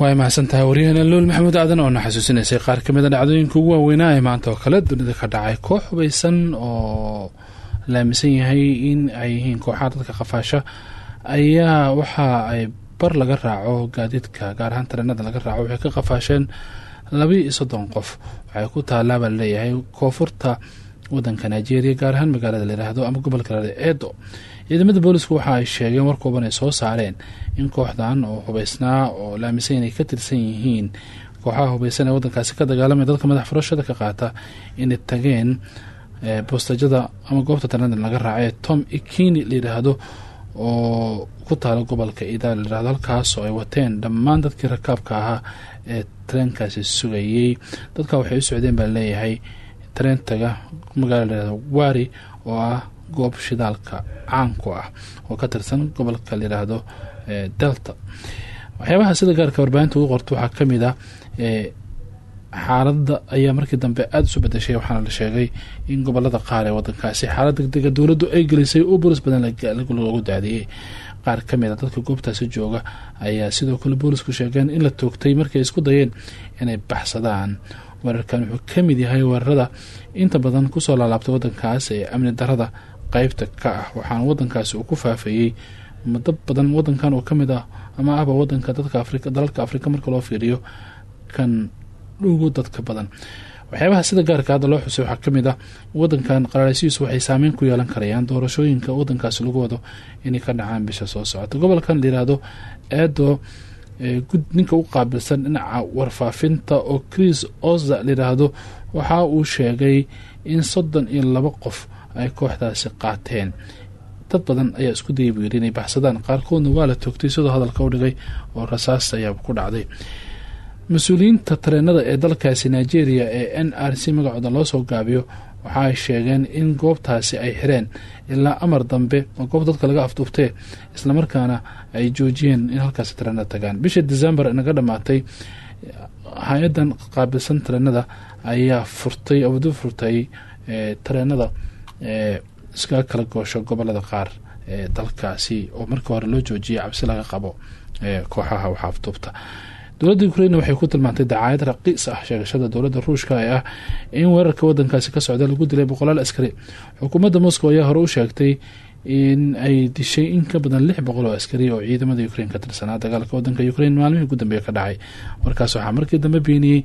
way mahadsan tahay waryaheena luul maxamuud aadan oo na xasuusinaysay qaar ka mid a dhacdooyinka ugu waaweynaa ee maanta oo kale dunida ka dhacay koox hubaysan oo la aaminsan yahay in ay yihiin kooxaha dadka qafaasha. Ayaa waxa ay bar laga raaco gaadiidka gaar ahaan tareenada laga raaco waxay ka qafaasheen laba iyo soddon qof. Waxay ku taallaa baa la leeyahay koonfurta wadanka nigeria gaar ahaan magaalada layidhaahdo ama gobolka lada eedo ciidamada boolisku waxa ay sheegeen war kooban ay soo saareen in kooxdan oo hubeysnaa oo la inay ka tirsan yihiin. Kooxaha hubeysan ee wadankaasi ka dagaalamaya dadka madax furashada ka qaata inay tageen boostajada ama goobta tareenada laga raacay. Tom ikini layidhaahdo oo ku taala gobolka ida layidhahdo halkaas oo ay wateen dhammaan dadkii rakaabka ahaa ee tareenkaasi sugayey dadka waxay u socdeen baa leeyahay tareen taga magaala layihahdo wari oo ah goob shidaalka caanku ah oo ka tirsan gobolka layidhaahdo delta. Waxyaabaha sida gaarka warbaahinta ugu qorto waxaa ka mid ah xaaladda ayaa markii dambe aada isu bedeshay waxaana la sheegay in gobollada qaar ee wadankaasi xaalad degdega dowladdu ay gelisay oo bolis badan loogu daadiyey qaar ka mid a dadka goobtaasi jooga ayaa sidoo kale boolisku sheegeen in la toogtay markay isku dayeen inay baxsadaan. Weerarkan wuxuu ka mid yahay weerarada inta badan ku soo laalaabtay wadankaas ee amni darada qeybta ka ah waxaana wadankaasi uu ku faafeeyey muddo badan wadankan oo ka mid ah ama ahba wadanka dadka afrika dalalka afrika marka loo fiiriyo kan ugu dadka badan. Waxyaabaha sida gaarka hadda loo xusay waxaa ka mid ah wadankan qaraaraysihiisu waxay saameyn ku yeelan karayaan doorashooyinka wadankaasi lagu wado inay ka dhacaan bisha soo socota. Gobolkan layihahdo eedo ninka u qaabilsan dhinaca warfaafinta oo chris oza layidhaahdo waxa uu sheegay in soddon iyo labo qof ay kooxdaasi qaateen. Dad badan ayaa isku dayay buu yidhi inay baxsadaan qaarkoodna waa la toogtay sidoo hadalka u dhigay oo rasaas ayaa ku dhacday. Mas'uuliyiinta tareenada ee dalkaasi nigeria ee n r c magacooda loo soo gaabiyo waxa ay sheegeen in goobtaasi ay xireen ilaa amar dambe oo goob dadka laga afduubtee islamarkaana ay joojiyeen in halkaasi tareenada tagaan. Bishii december inaga dhamaatay hay'adan qaabilsan tareenada ayaa furtay abdu furtay tareenada iskaga kala goosho gobollada qaar ee dalkaasi oo markii hore loo joojiyay cabsi laga qabo kooxaha wax afduubta. Dowladda ukrain waxay ku tilmaantay dacaayad raqiis ah sheegashada dowladda ruushka ee ah in weerarka wadankaasi ka socda lagu dilay boqolaal askari. Xukuumadda moscow ayaa hore u sheegtay in ay dishay in ka badan lix boqol oo askari oo ciidamada ukrain ka tirsanaa. Dagaalka wadanka ukrain maalmihii ugu dambeeya ka dhacay. Warkaas waxaa markii dambe beeniyey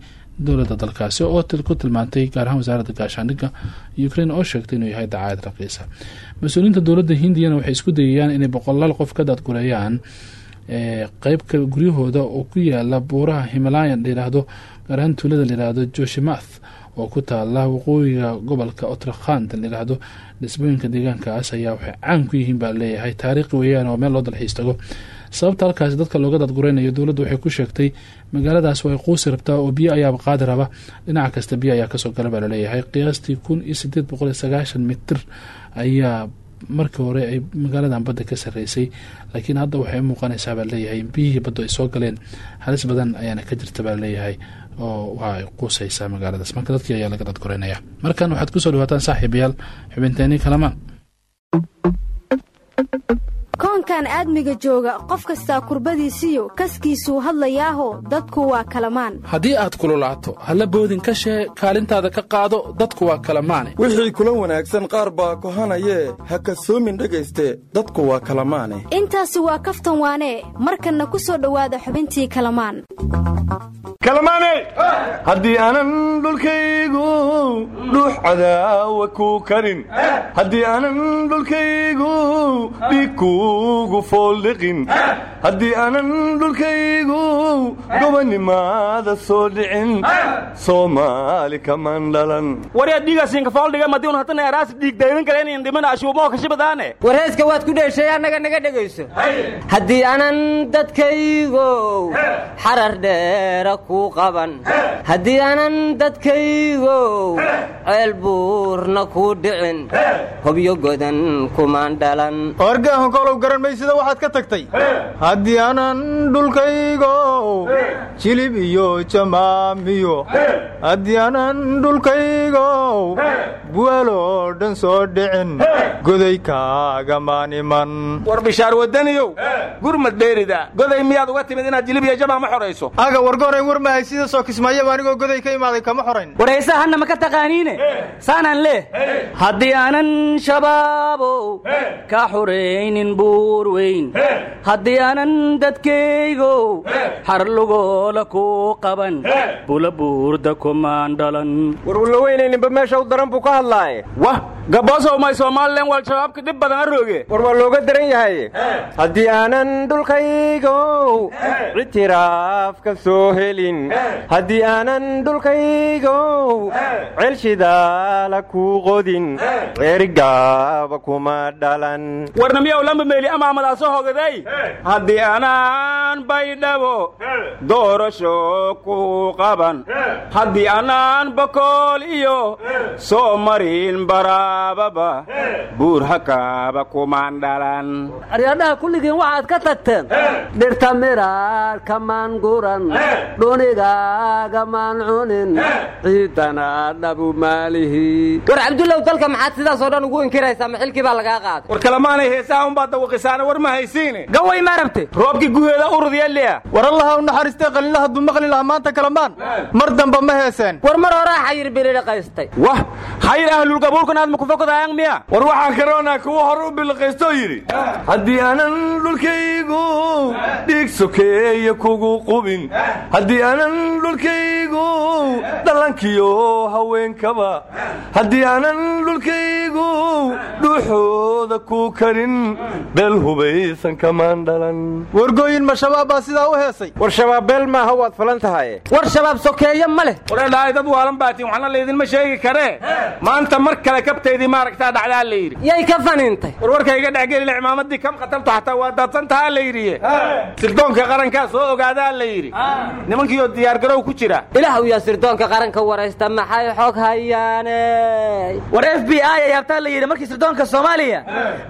dowladda dalkaasi oo ku tilmaantay gaar ahaan wasaaradda gaashaandhigga ukrain oo sheegtay inuu yahay dacaayad raqiisa. Mas'uuliyiinta dowladda hindiyana waxay isku dayayaan inay boqolaal qof ka daadgureeyaan qeybka guryahooda oo ku yaalla buuraha himalayan layidhaahdo gaar ahaan tuulada layidhaahdo joshimath oo ku taala waqooyiga gobolka otrakhand layidhaahdo dhisbooyinka deegaankaas ayaa waxay caan ku yihiin baa leeyahay. Taariikhi weeyaan oo meel loo dalxiis tago sababta halkaasi dadka looga dadgureynayo dowladdu waxay ku sheegtay magaaladaas way quusi rabtaa oo biyo ayaaba qaadi raba. Dhinaca kasta biyo ayaa ka soo gala baa la leeyahay qiyaastii kun iyo sideed boqol iyo sagaashan mitir ayaa markii hore ay magaaladan badda ka sareysay laakiin hadda waxay u muuqanaysaa baa leeyahay in biyihii baddu ay soo galeen. Halis badan ayaana ka jirta baa leeyahay oo waa ay quusaysaa magaaladaas. Marka dadkii ayaa laga dadgoreynaya markan waxaad ku soo dhawaataan saaxiibayaal. Xubinteeni kalamaan koonkan aadmiga jooga qof kastaa kurbadiisiyo kaskiisuu hadlayaaho dadku waa kalamaan. Haddii aad kululaato halla boodin ka shee kaalintaada ka qaado dadku waa kalamaane wixii kula wanaagsan qaar baa kohanayee ha kasoomin dhegayste dadku waa kalamaane. Intaasi waa kaftan waanee markanna ku soo dhowaada xubintii kalamaan. Kalamaane! Haddii aanan dhulkaygu dhuux cadaawa kuu karin. Haddii aanan dhulkaygu dhiig kuugu foolliqin haddii aanan dhulkaygu gobanimaada soo dhicin soomaali kaman dhalan waryaa dhiigaasinka fooldhiga madiun hatana eraas dhiigdaydan kaleeniyan dhimana ashuumoo kashibadaane warheeska waad ku dheeshay annaga naga dhegayso. Haddii aanan dadkaygow xarar dheera kuu qaban haddii aanan dadkaygow ceel buurna kuu dhicin hobyo godan kumaan dhalan garan maysida waxaad ka tagtay. Haddii aanan dhulkaygow jilib iyo jamaamiyo haddii aanan dhulkaygow buwaaloo dhan soo dhicin goday kaagamaan iman. War bishaar wadaniyow gurmad dheerida. Goday miyaad uga timid inaad jilib iyo jamaa ma xorayso? Aga wargoray war mahay sida soo kismaayaba anigoo goday ka imaaday kama xorayn. War hanna ma ka taqaaniine? Saanaan leeh haddii aanan shabaabow ka xuraynin buur weyn haddii aanan dadkaygow xarlugoola kuu qaban. Bula buurda kumaan dhalan weynayninba meesha u daran buu ka hadlaaye wah gaboosow may somalilan wal shabaabka dhib badan arooge war waa looga daran yahay haddii aanan dhulkaygow ictiraaf ka soo helin haddii aanan dhulkaygow ceelshidaala kuu qodin ceerigaaba kuma dhalan warnamiyaw lamba meeli amaamadaasoo hogaday haddii anaan baydhabo doorasho ku qaban. Haddii anaan bakool iyo soo marin baraababa buur hakaaba kumaan dhalan. Aryadhaha kulligiin waxaad ka tagteen. Dhirta miraar kamaan guran dhunigaaga maan cunin. Ciidana dhabu maalihi. War cabdullow dalka maxaad sidaasoo dhan ugu inkiraysaa? Maxilkii baa lagaa qaaday war kalamaanay heesaha unbaa dawaqisaana war ma haysiine. Gaway ma rabte? Roobkii guheeda urudiyaliya war allaha u naxariistay qalinla hadduu maqli lahaa maanta kalamaan mar damba ma heeseen. War mar horaa xayir bilidhaqaystay wah xayir ahlulgabuurkan aad makufakadaayang miya? War waxaan karoonaa kuwa hore u biliqaystoo yidhi. Haddii aanan dhulkaygu dhiig sokeeya kugu qubin. Haddii aanan dhulkaygu dhalankiyo haweenkaba. Haddii aanan dhulkaygu dhuuxooda kuu karin beel hubaysan kamaan dhalan wargooyin ma shabaab baa sidaa u heesay? War shabaab beel maaha waad falan tahay. War shabaab sokeeye ma leh. Wareedhahay dad waalan baatiin waxna laydinma sheegi karee maanta mar kale kabtaydii maaragtaa dhacdaa la yidhi. Yay ka faniintay. War warkayga dhexgelila cimaamadii kam khatartu xataa waa daadsantahaa la yidhiye. Sirdoonka qarankaa soo ogaadaa la yidhi. Nimankiioo diyaargarow ku jira. Ilaahw yaa sirdoonka qaranka waraysta maxay xog hayaane? War f b i ay habtaa la yidhi markii sirdoonka soomaaliya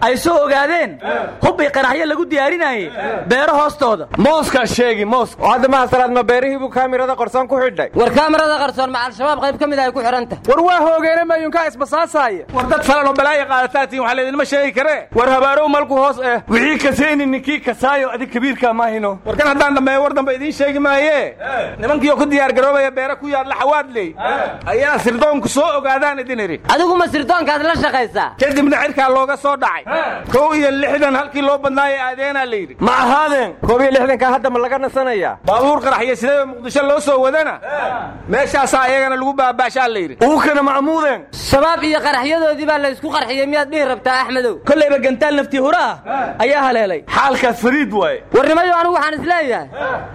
ay soo ogaadeen hubbay qaraxyo lagu diyaarinayay. Beero hoostooda. Mooskaa sheegi moos hadda maha salaad ma beerihii buu kaamirada qarsoon ku xidhay? War kaamirada qarsoon maca al-shabaab qayb ka mid ay ku xidhanta. War waa hoogeena mayunkaa isbasaasaaya? War dad falanoo balaaya qaadatatiin waxaa laydinma sheegi karee war habaarow malku hoos eh. Wixii kasayni ninkii kasaayo adig kabiirkaa maahino war kan haddaan dhammeeyo war dambe idiin sheegi maaye. Nimankiioo ku diyaar garoobaya beere ku yaadla xawaadley ayaa sirdoonku soo ogaadaan idin idhi. Adiguma sirdoonkaad la shaqaysaa. Kadibna cirkaa looga soo dhacay. Kow iyo lixdan halkii loo badnaaye aadeenaa la yidhi. Ma ahaadeen? Koob iyo lixdanka hadda ma laga nasanayaa baabuur qaraxyo sidayoo muqdisho loo soo wadana? Meeshaasaa ayagana lagu baabaashaa la yidhi. Uukana macmuudeen shabaab iyo qaraxyadoodii baa la isku qarxiyey miyaad dhihi rabtaa axmedow? Kollayba gantaal naftii hura ah ayaa haleelay. Xaalkaas fariid waaye warnimayo anigu waxaan is leeyahay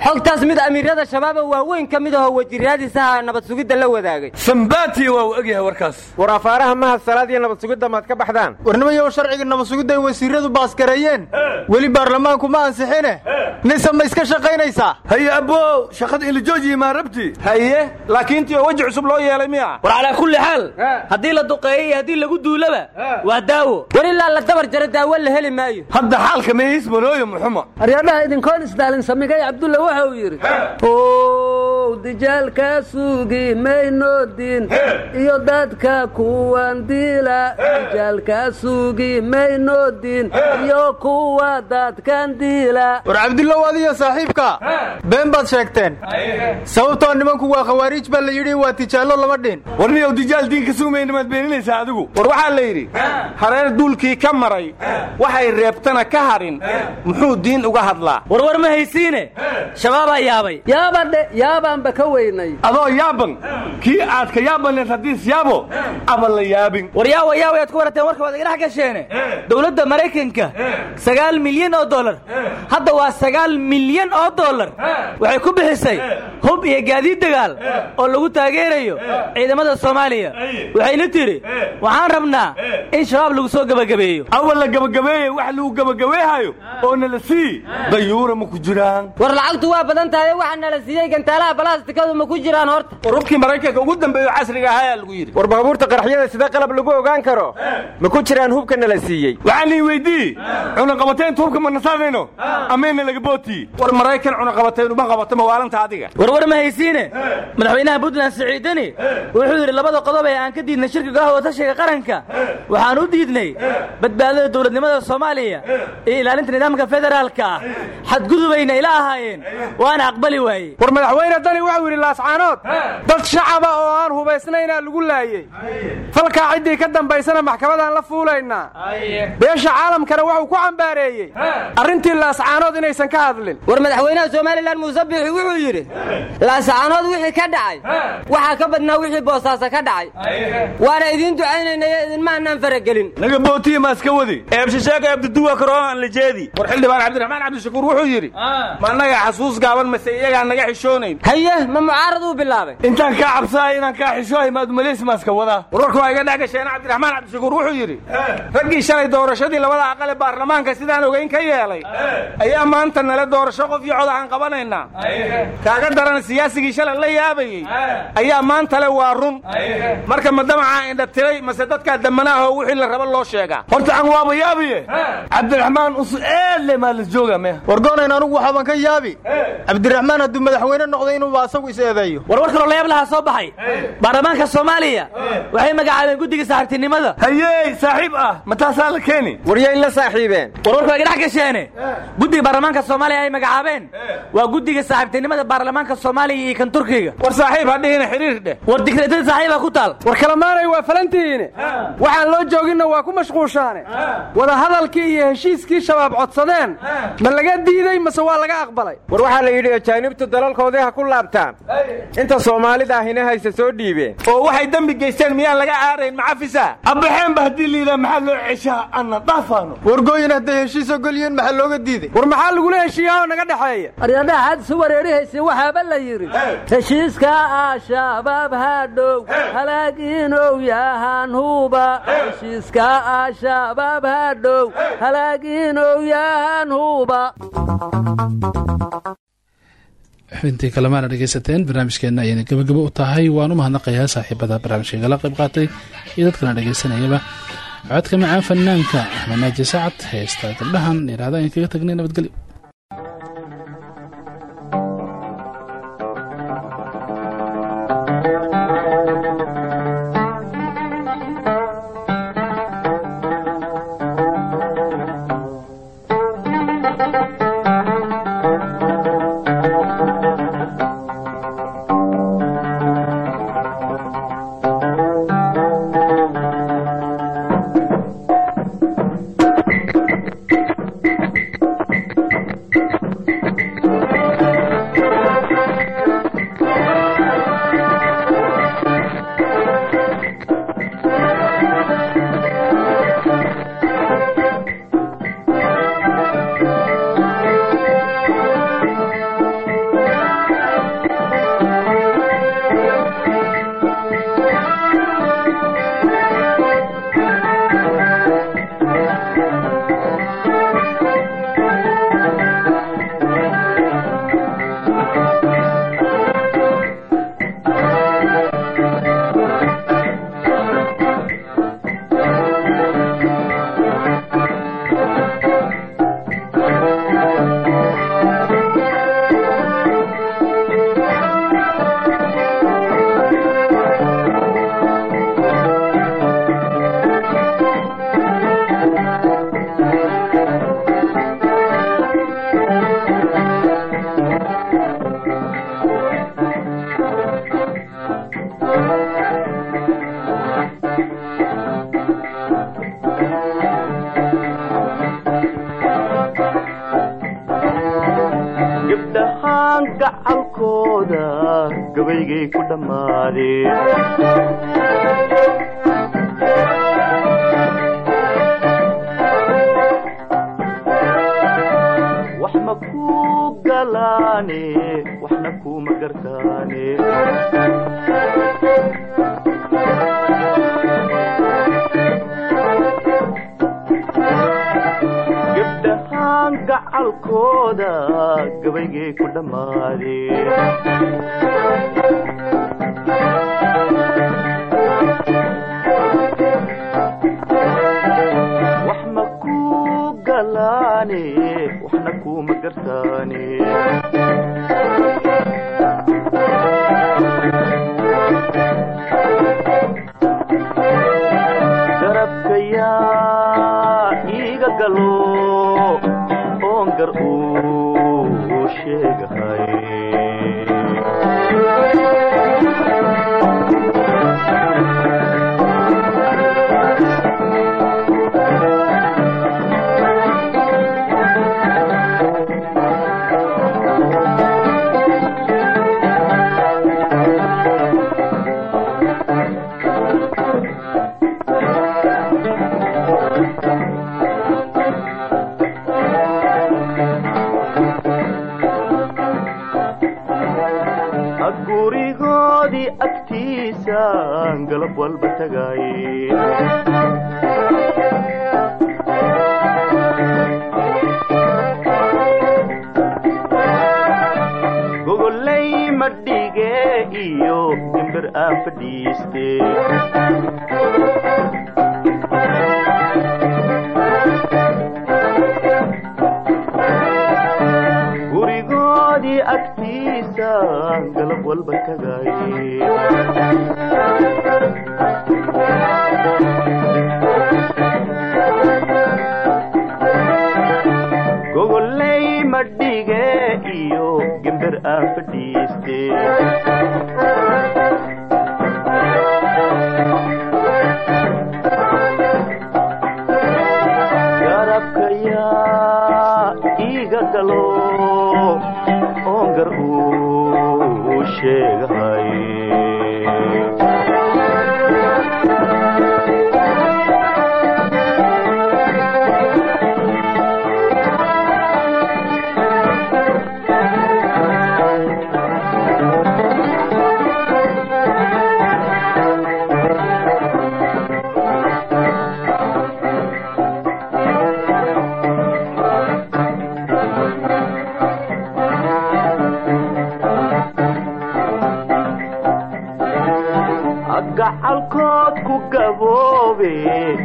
xogtaas mid amiirada shabaaba waaweyn ka mid ahoo wasiiradiisaha nabad sugidda la wadaagay. Sambaati waa u egyahay warkaas. War afaaraha maha salaad iyo nabad sugidda maad ka baxdaan. Warnimayow sharciga nabad sugidda wasiiradu baaskareeyeen weli baarlamaanku ma ansixine. Nise ma iska shaqaynaysaa? Haye abbow shaqada ilajoojiyi maa rabti? Haye laakiin tii oo weji cusub loo yeelay miya. War calaa kulli xaal haddii la duqeeyo iyo haddii lagu duulaba waa daawo. War ilaa la dabar jaro daawo la heli maayo. Hadda xaalka meeis manooyo muxuma aryadhaha idinkoon isdaalin samigay cabdulla waxa uu yidhi dijaalkaa suugi maynoo diin iyo dadka kuwan diila. Dijaalkaa suugi maynoo diin iyo kuwa dadkan diila. War cabdullow adiyo saaxiibka. Been baad sheegteen. Sababtoo nimanku waa khawaariij baa la yidhi waa tijaallo lama dhin. Warniyow dijaal diinka suumayna maad beeninaysaa adigu. War waxaa la yidhi hareer duulkii ka maray waxay reebtana ka hadhin muxuu diin uga hadlaa. Warwar ma haysiine? Shabaabaa yaabay. Yaabadhe yaabaanba ka weynay. Adoo yaaban kii aad ka yaabaneed haddiis yaabo ama la yaabin. War yaawa yaawa aad ku warateen warka waad igdhex gasheene. Dowladda maraykanka sagaal milyan oo dollar. Hadda waa sagaal milyan oo dollar. Waxay ku bixisay hub iyo gaadiid dagaal oo lagu taageerayo ciidamada soomaaliya. Waxayna tidhi waxaan rabnaa in shabaab lagu soo gebagabeeyo awal la gebagabeeye wax lagu gebagabeehayo oo nala sii dayuura ma ku jiraan. War lacagtu waa badan tahay waxaa nala siiyey gantaalaha balastikadu ma ku jiraan horta. War hubkii maraykanka ugu dambeeyo casriga ahayaa lagu yidhi war baabuurta qaraxyada sida qalab lagu ogaan karo ma ku jiraan hubka nala siiyey waxaan ii weydii cunaqabateynta hubka ma nasaadayno ameyna laga bootii war maraykan cunaqabateyn uma qabato mawaalanta adiga. Warwar ma haysiine? Madaxweynaha puntland siciidani wuxuu yidhi labada qodob ee aan ka diidnay shirka golaha watashiga qaranka waxaan u diidnay badbaadada dowladnimada soomaaliya iyo ilaalinta nidaamka federaalka. Ah xadgudubayna ila ahaayeen. Waana aqbali waayey. War madaxweyne dani wuxuu yidhi laascaanood dad shacaba oo aan hubaysnaynaa lagu laayey falkaa ciddii ka dambaysana maxkamadaan la fuulaynaa beesha caalamkana wuxuu ku cambaareeyey. Arrintii laascaanood inaysan ka hadlin. War madaxweynaha somalilan muuse biixi wuxuu yidhi laascaanood wixii ka dhacay waxaa ka badnaa wixii boosaaso ka dhacay. Waana idiin ducaynaynayo idinma annaan faragelin. Naga bootiya maaska wadi. Eebshisheega eebduduwa karooan lijeedi war xildhibaan cabdiraxmaan cabdishakuur wuxuu yidhi ma annaga xasuus gaaban mase iyagaan naga xishoonayn. Haye ma mucaarad uu bilaabay. Intaan kaa cabsaaya inaan kaa xishoohay maad umalays maaska wadaa warwarka waa iga cabdiraxmaan cabdishakuur wuxuu yidhi raggii shalay doorashadii labada aqal ee baarlamaanka sidaan ogeyn ka yeelay ayaa maanta nala doorasho qof iyo cod aan qabanaynaa. Kaaga daran siyaasigii shalay la yaabayey ayaa maanta le waa run. Marka ma damacaa indha tiray mase dadkaa damanaahoo wixii la rabo loo sheegaa. Horta aan waaba yaabiye cabdiraxmaan usu eele maa las jooga me wargoonayn anugu waxaaban ka yaabi. Cabdiraxmaan hadduu madaxweyne noqday inuuba asagu is eedeeyo. Warwar kaloo layaab lahaa soo baxay. Baarlamaanka soomaaliya. Waxay magacaabeen guddiga saaxiibtinimada hayey saaxiib ah. Ma taasaa la keeni? Waryayn la saaxiibeen. Warwarka waa igdhex gasheene guddiga baarlamaanka soomaaliya ay magacaabeen. Waa guddiga saaxiibtinimada baarlamaanka soomaaliya iyo kan turkiga war saaxiib hadhihina xidhiir dheh. War digreetada saaxiiba ku taal. War kalamaanay waa falantihiine waxaan loo jooginna waa ku mashquushaane. Wadahadalkii iyo heshiiskii shabaab codsadeen. Ma laga diiday mase waa laga aqbalay. War waxaa la yidhi ajaanibtu dalalkoodii ha ku laabtaan. Inta soomaalida ahina hayse soo dhiibeen. Oo waxay dembi geysteen miyaan laga aarayn macafisa abaxeenba haddii layidhaha maxaa loo ceshaa anna dhaafaano wargooyin hadday heshiis ogolyihiin maxaa looga diiday? War maxaa lagula heshiiyaa oo naga dhexeeya? Aryadhaha had isu wareerihaysa waxaaba la yidhi heshiiska al-shabaab hadhow halaag inow yahan huba heshiiska al-shabaab hadhow halaag inow yahan huba intii kalemaana dhegeysateen barnaamijkeenna ayayna gebagabo u tahay. Waan u mahadnaqayaa saaxiibada barnaamijka igala qayb qaatay iyo dadkana dhegeysanayaba codka macaan fanaanka axmed naaji sacad heesta gabdhahan idhaahda in kaga tagnay nabadgelyo gabaygay walba tagaaye gogolay madhige iyo gambar aan fadhiiste gurigoodii agtiisa galab walba tagaaye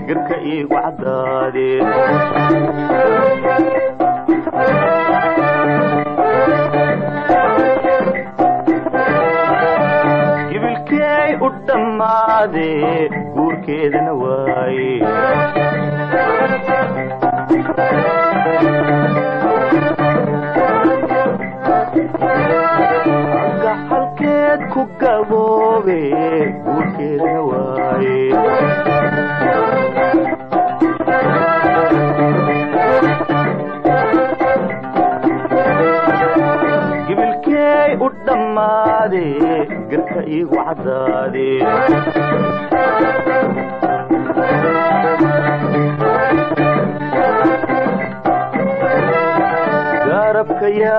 garka iigu caddaade gibilkey u dhammaade guurkeedana waaye garabkayaa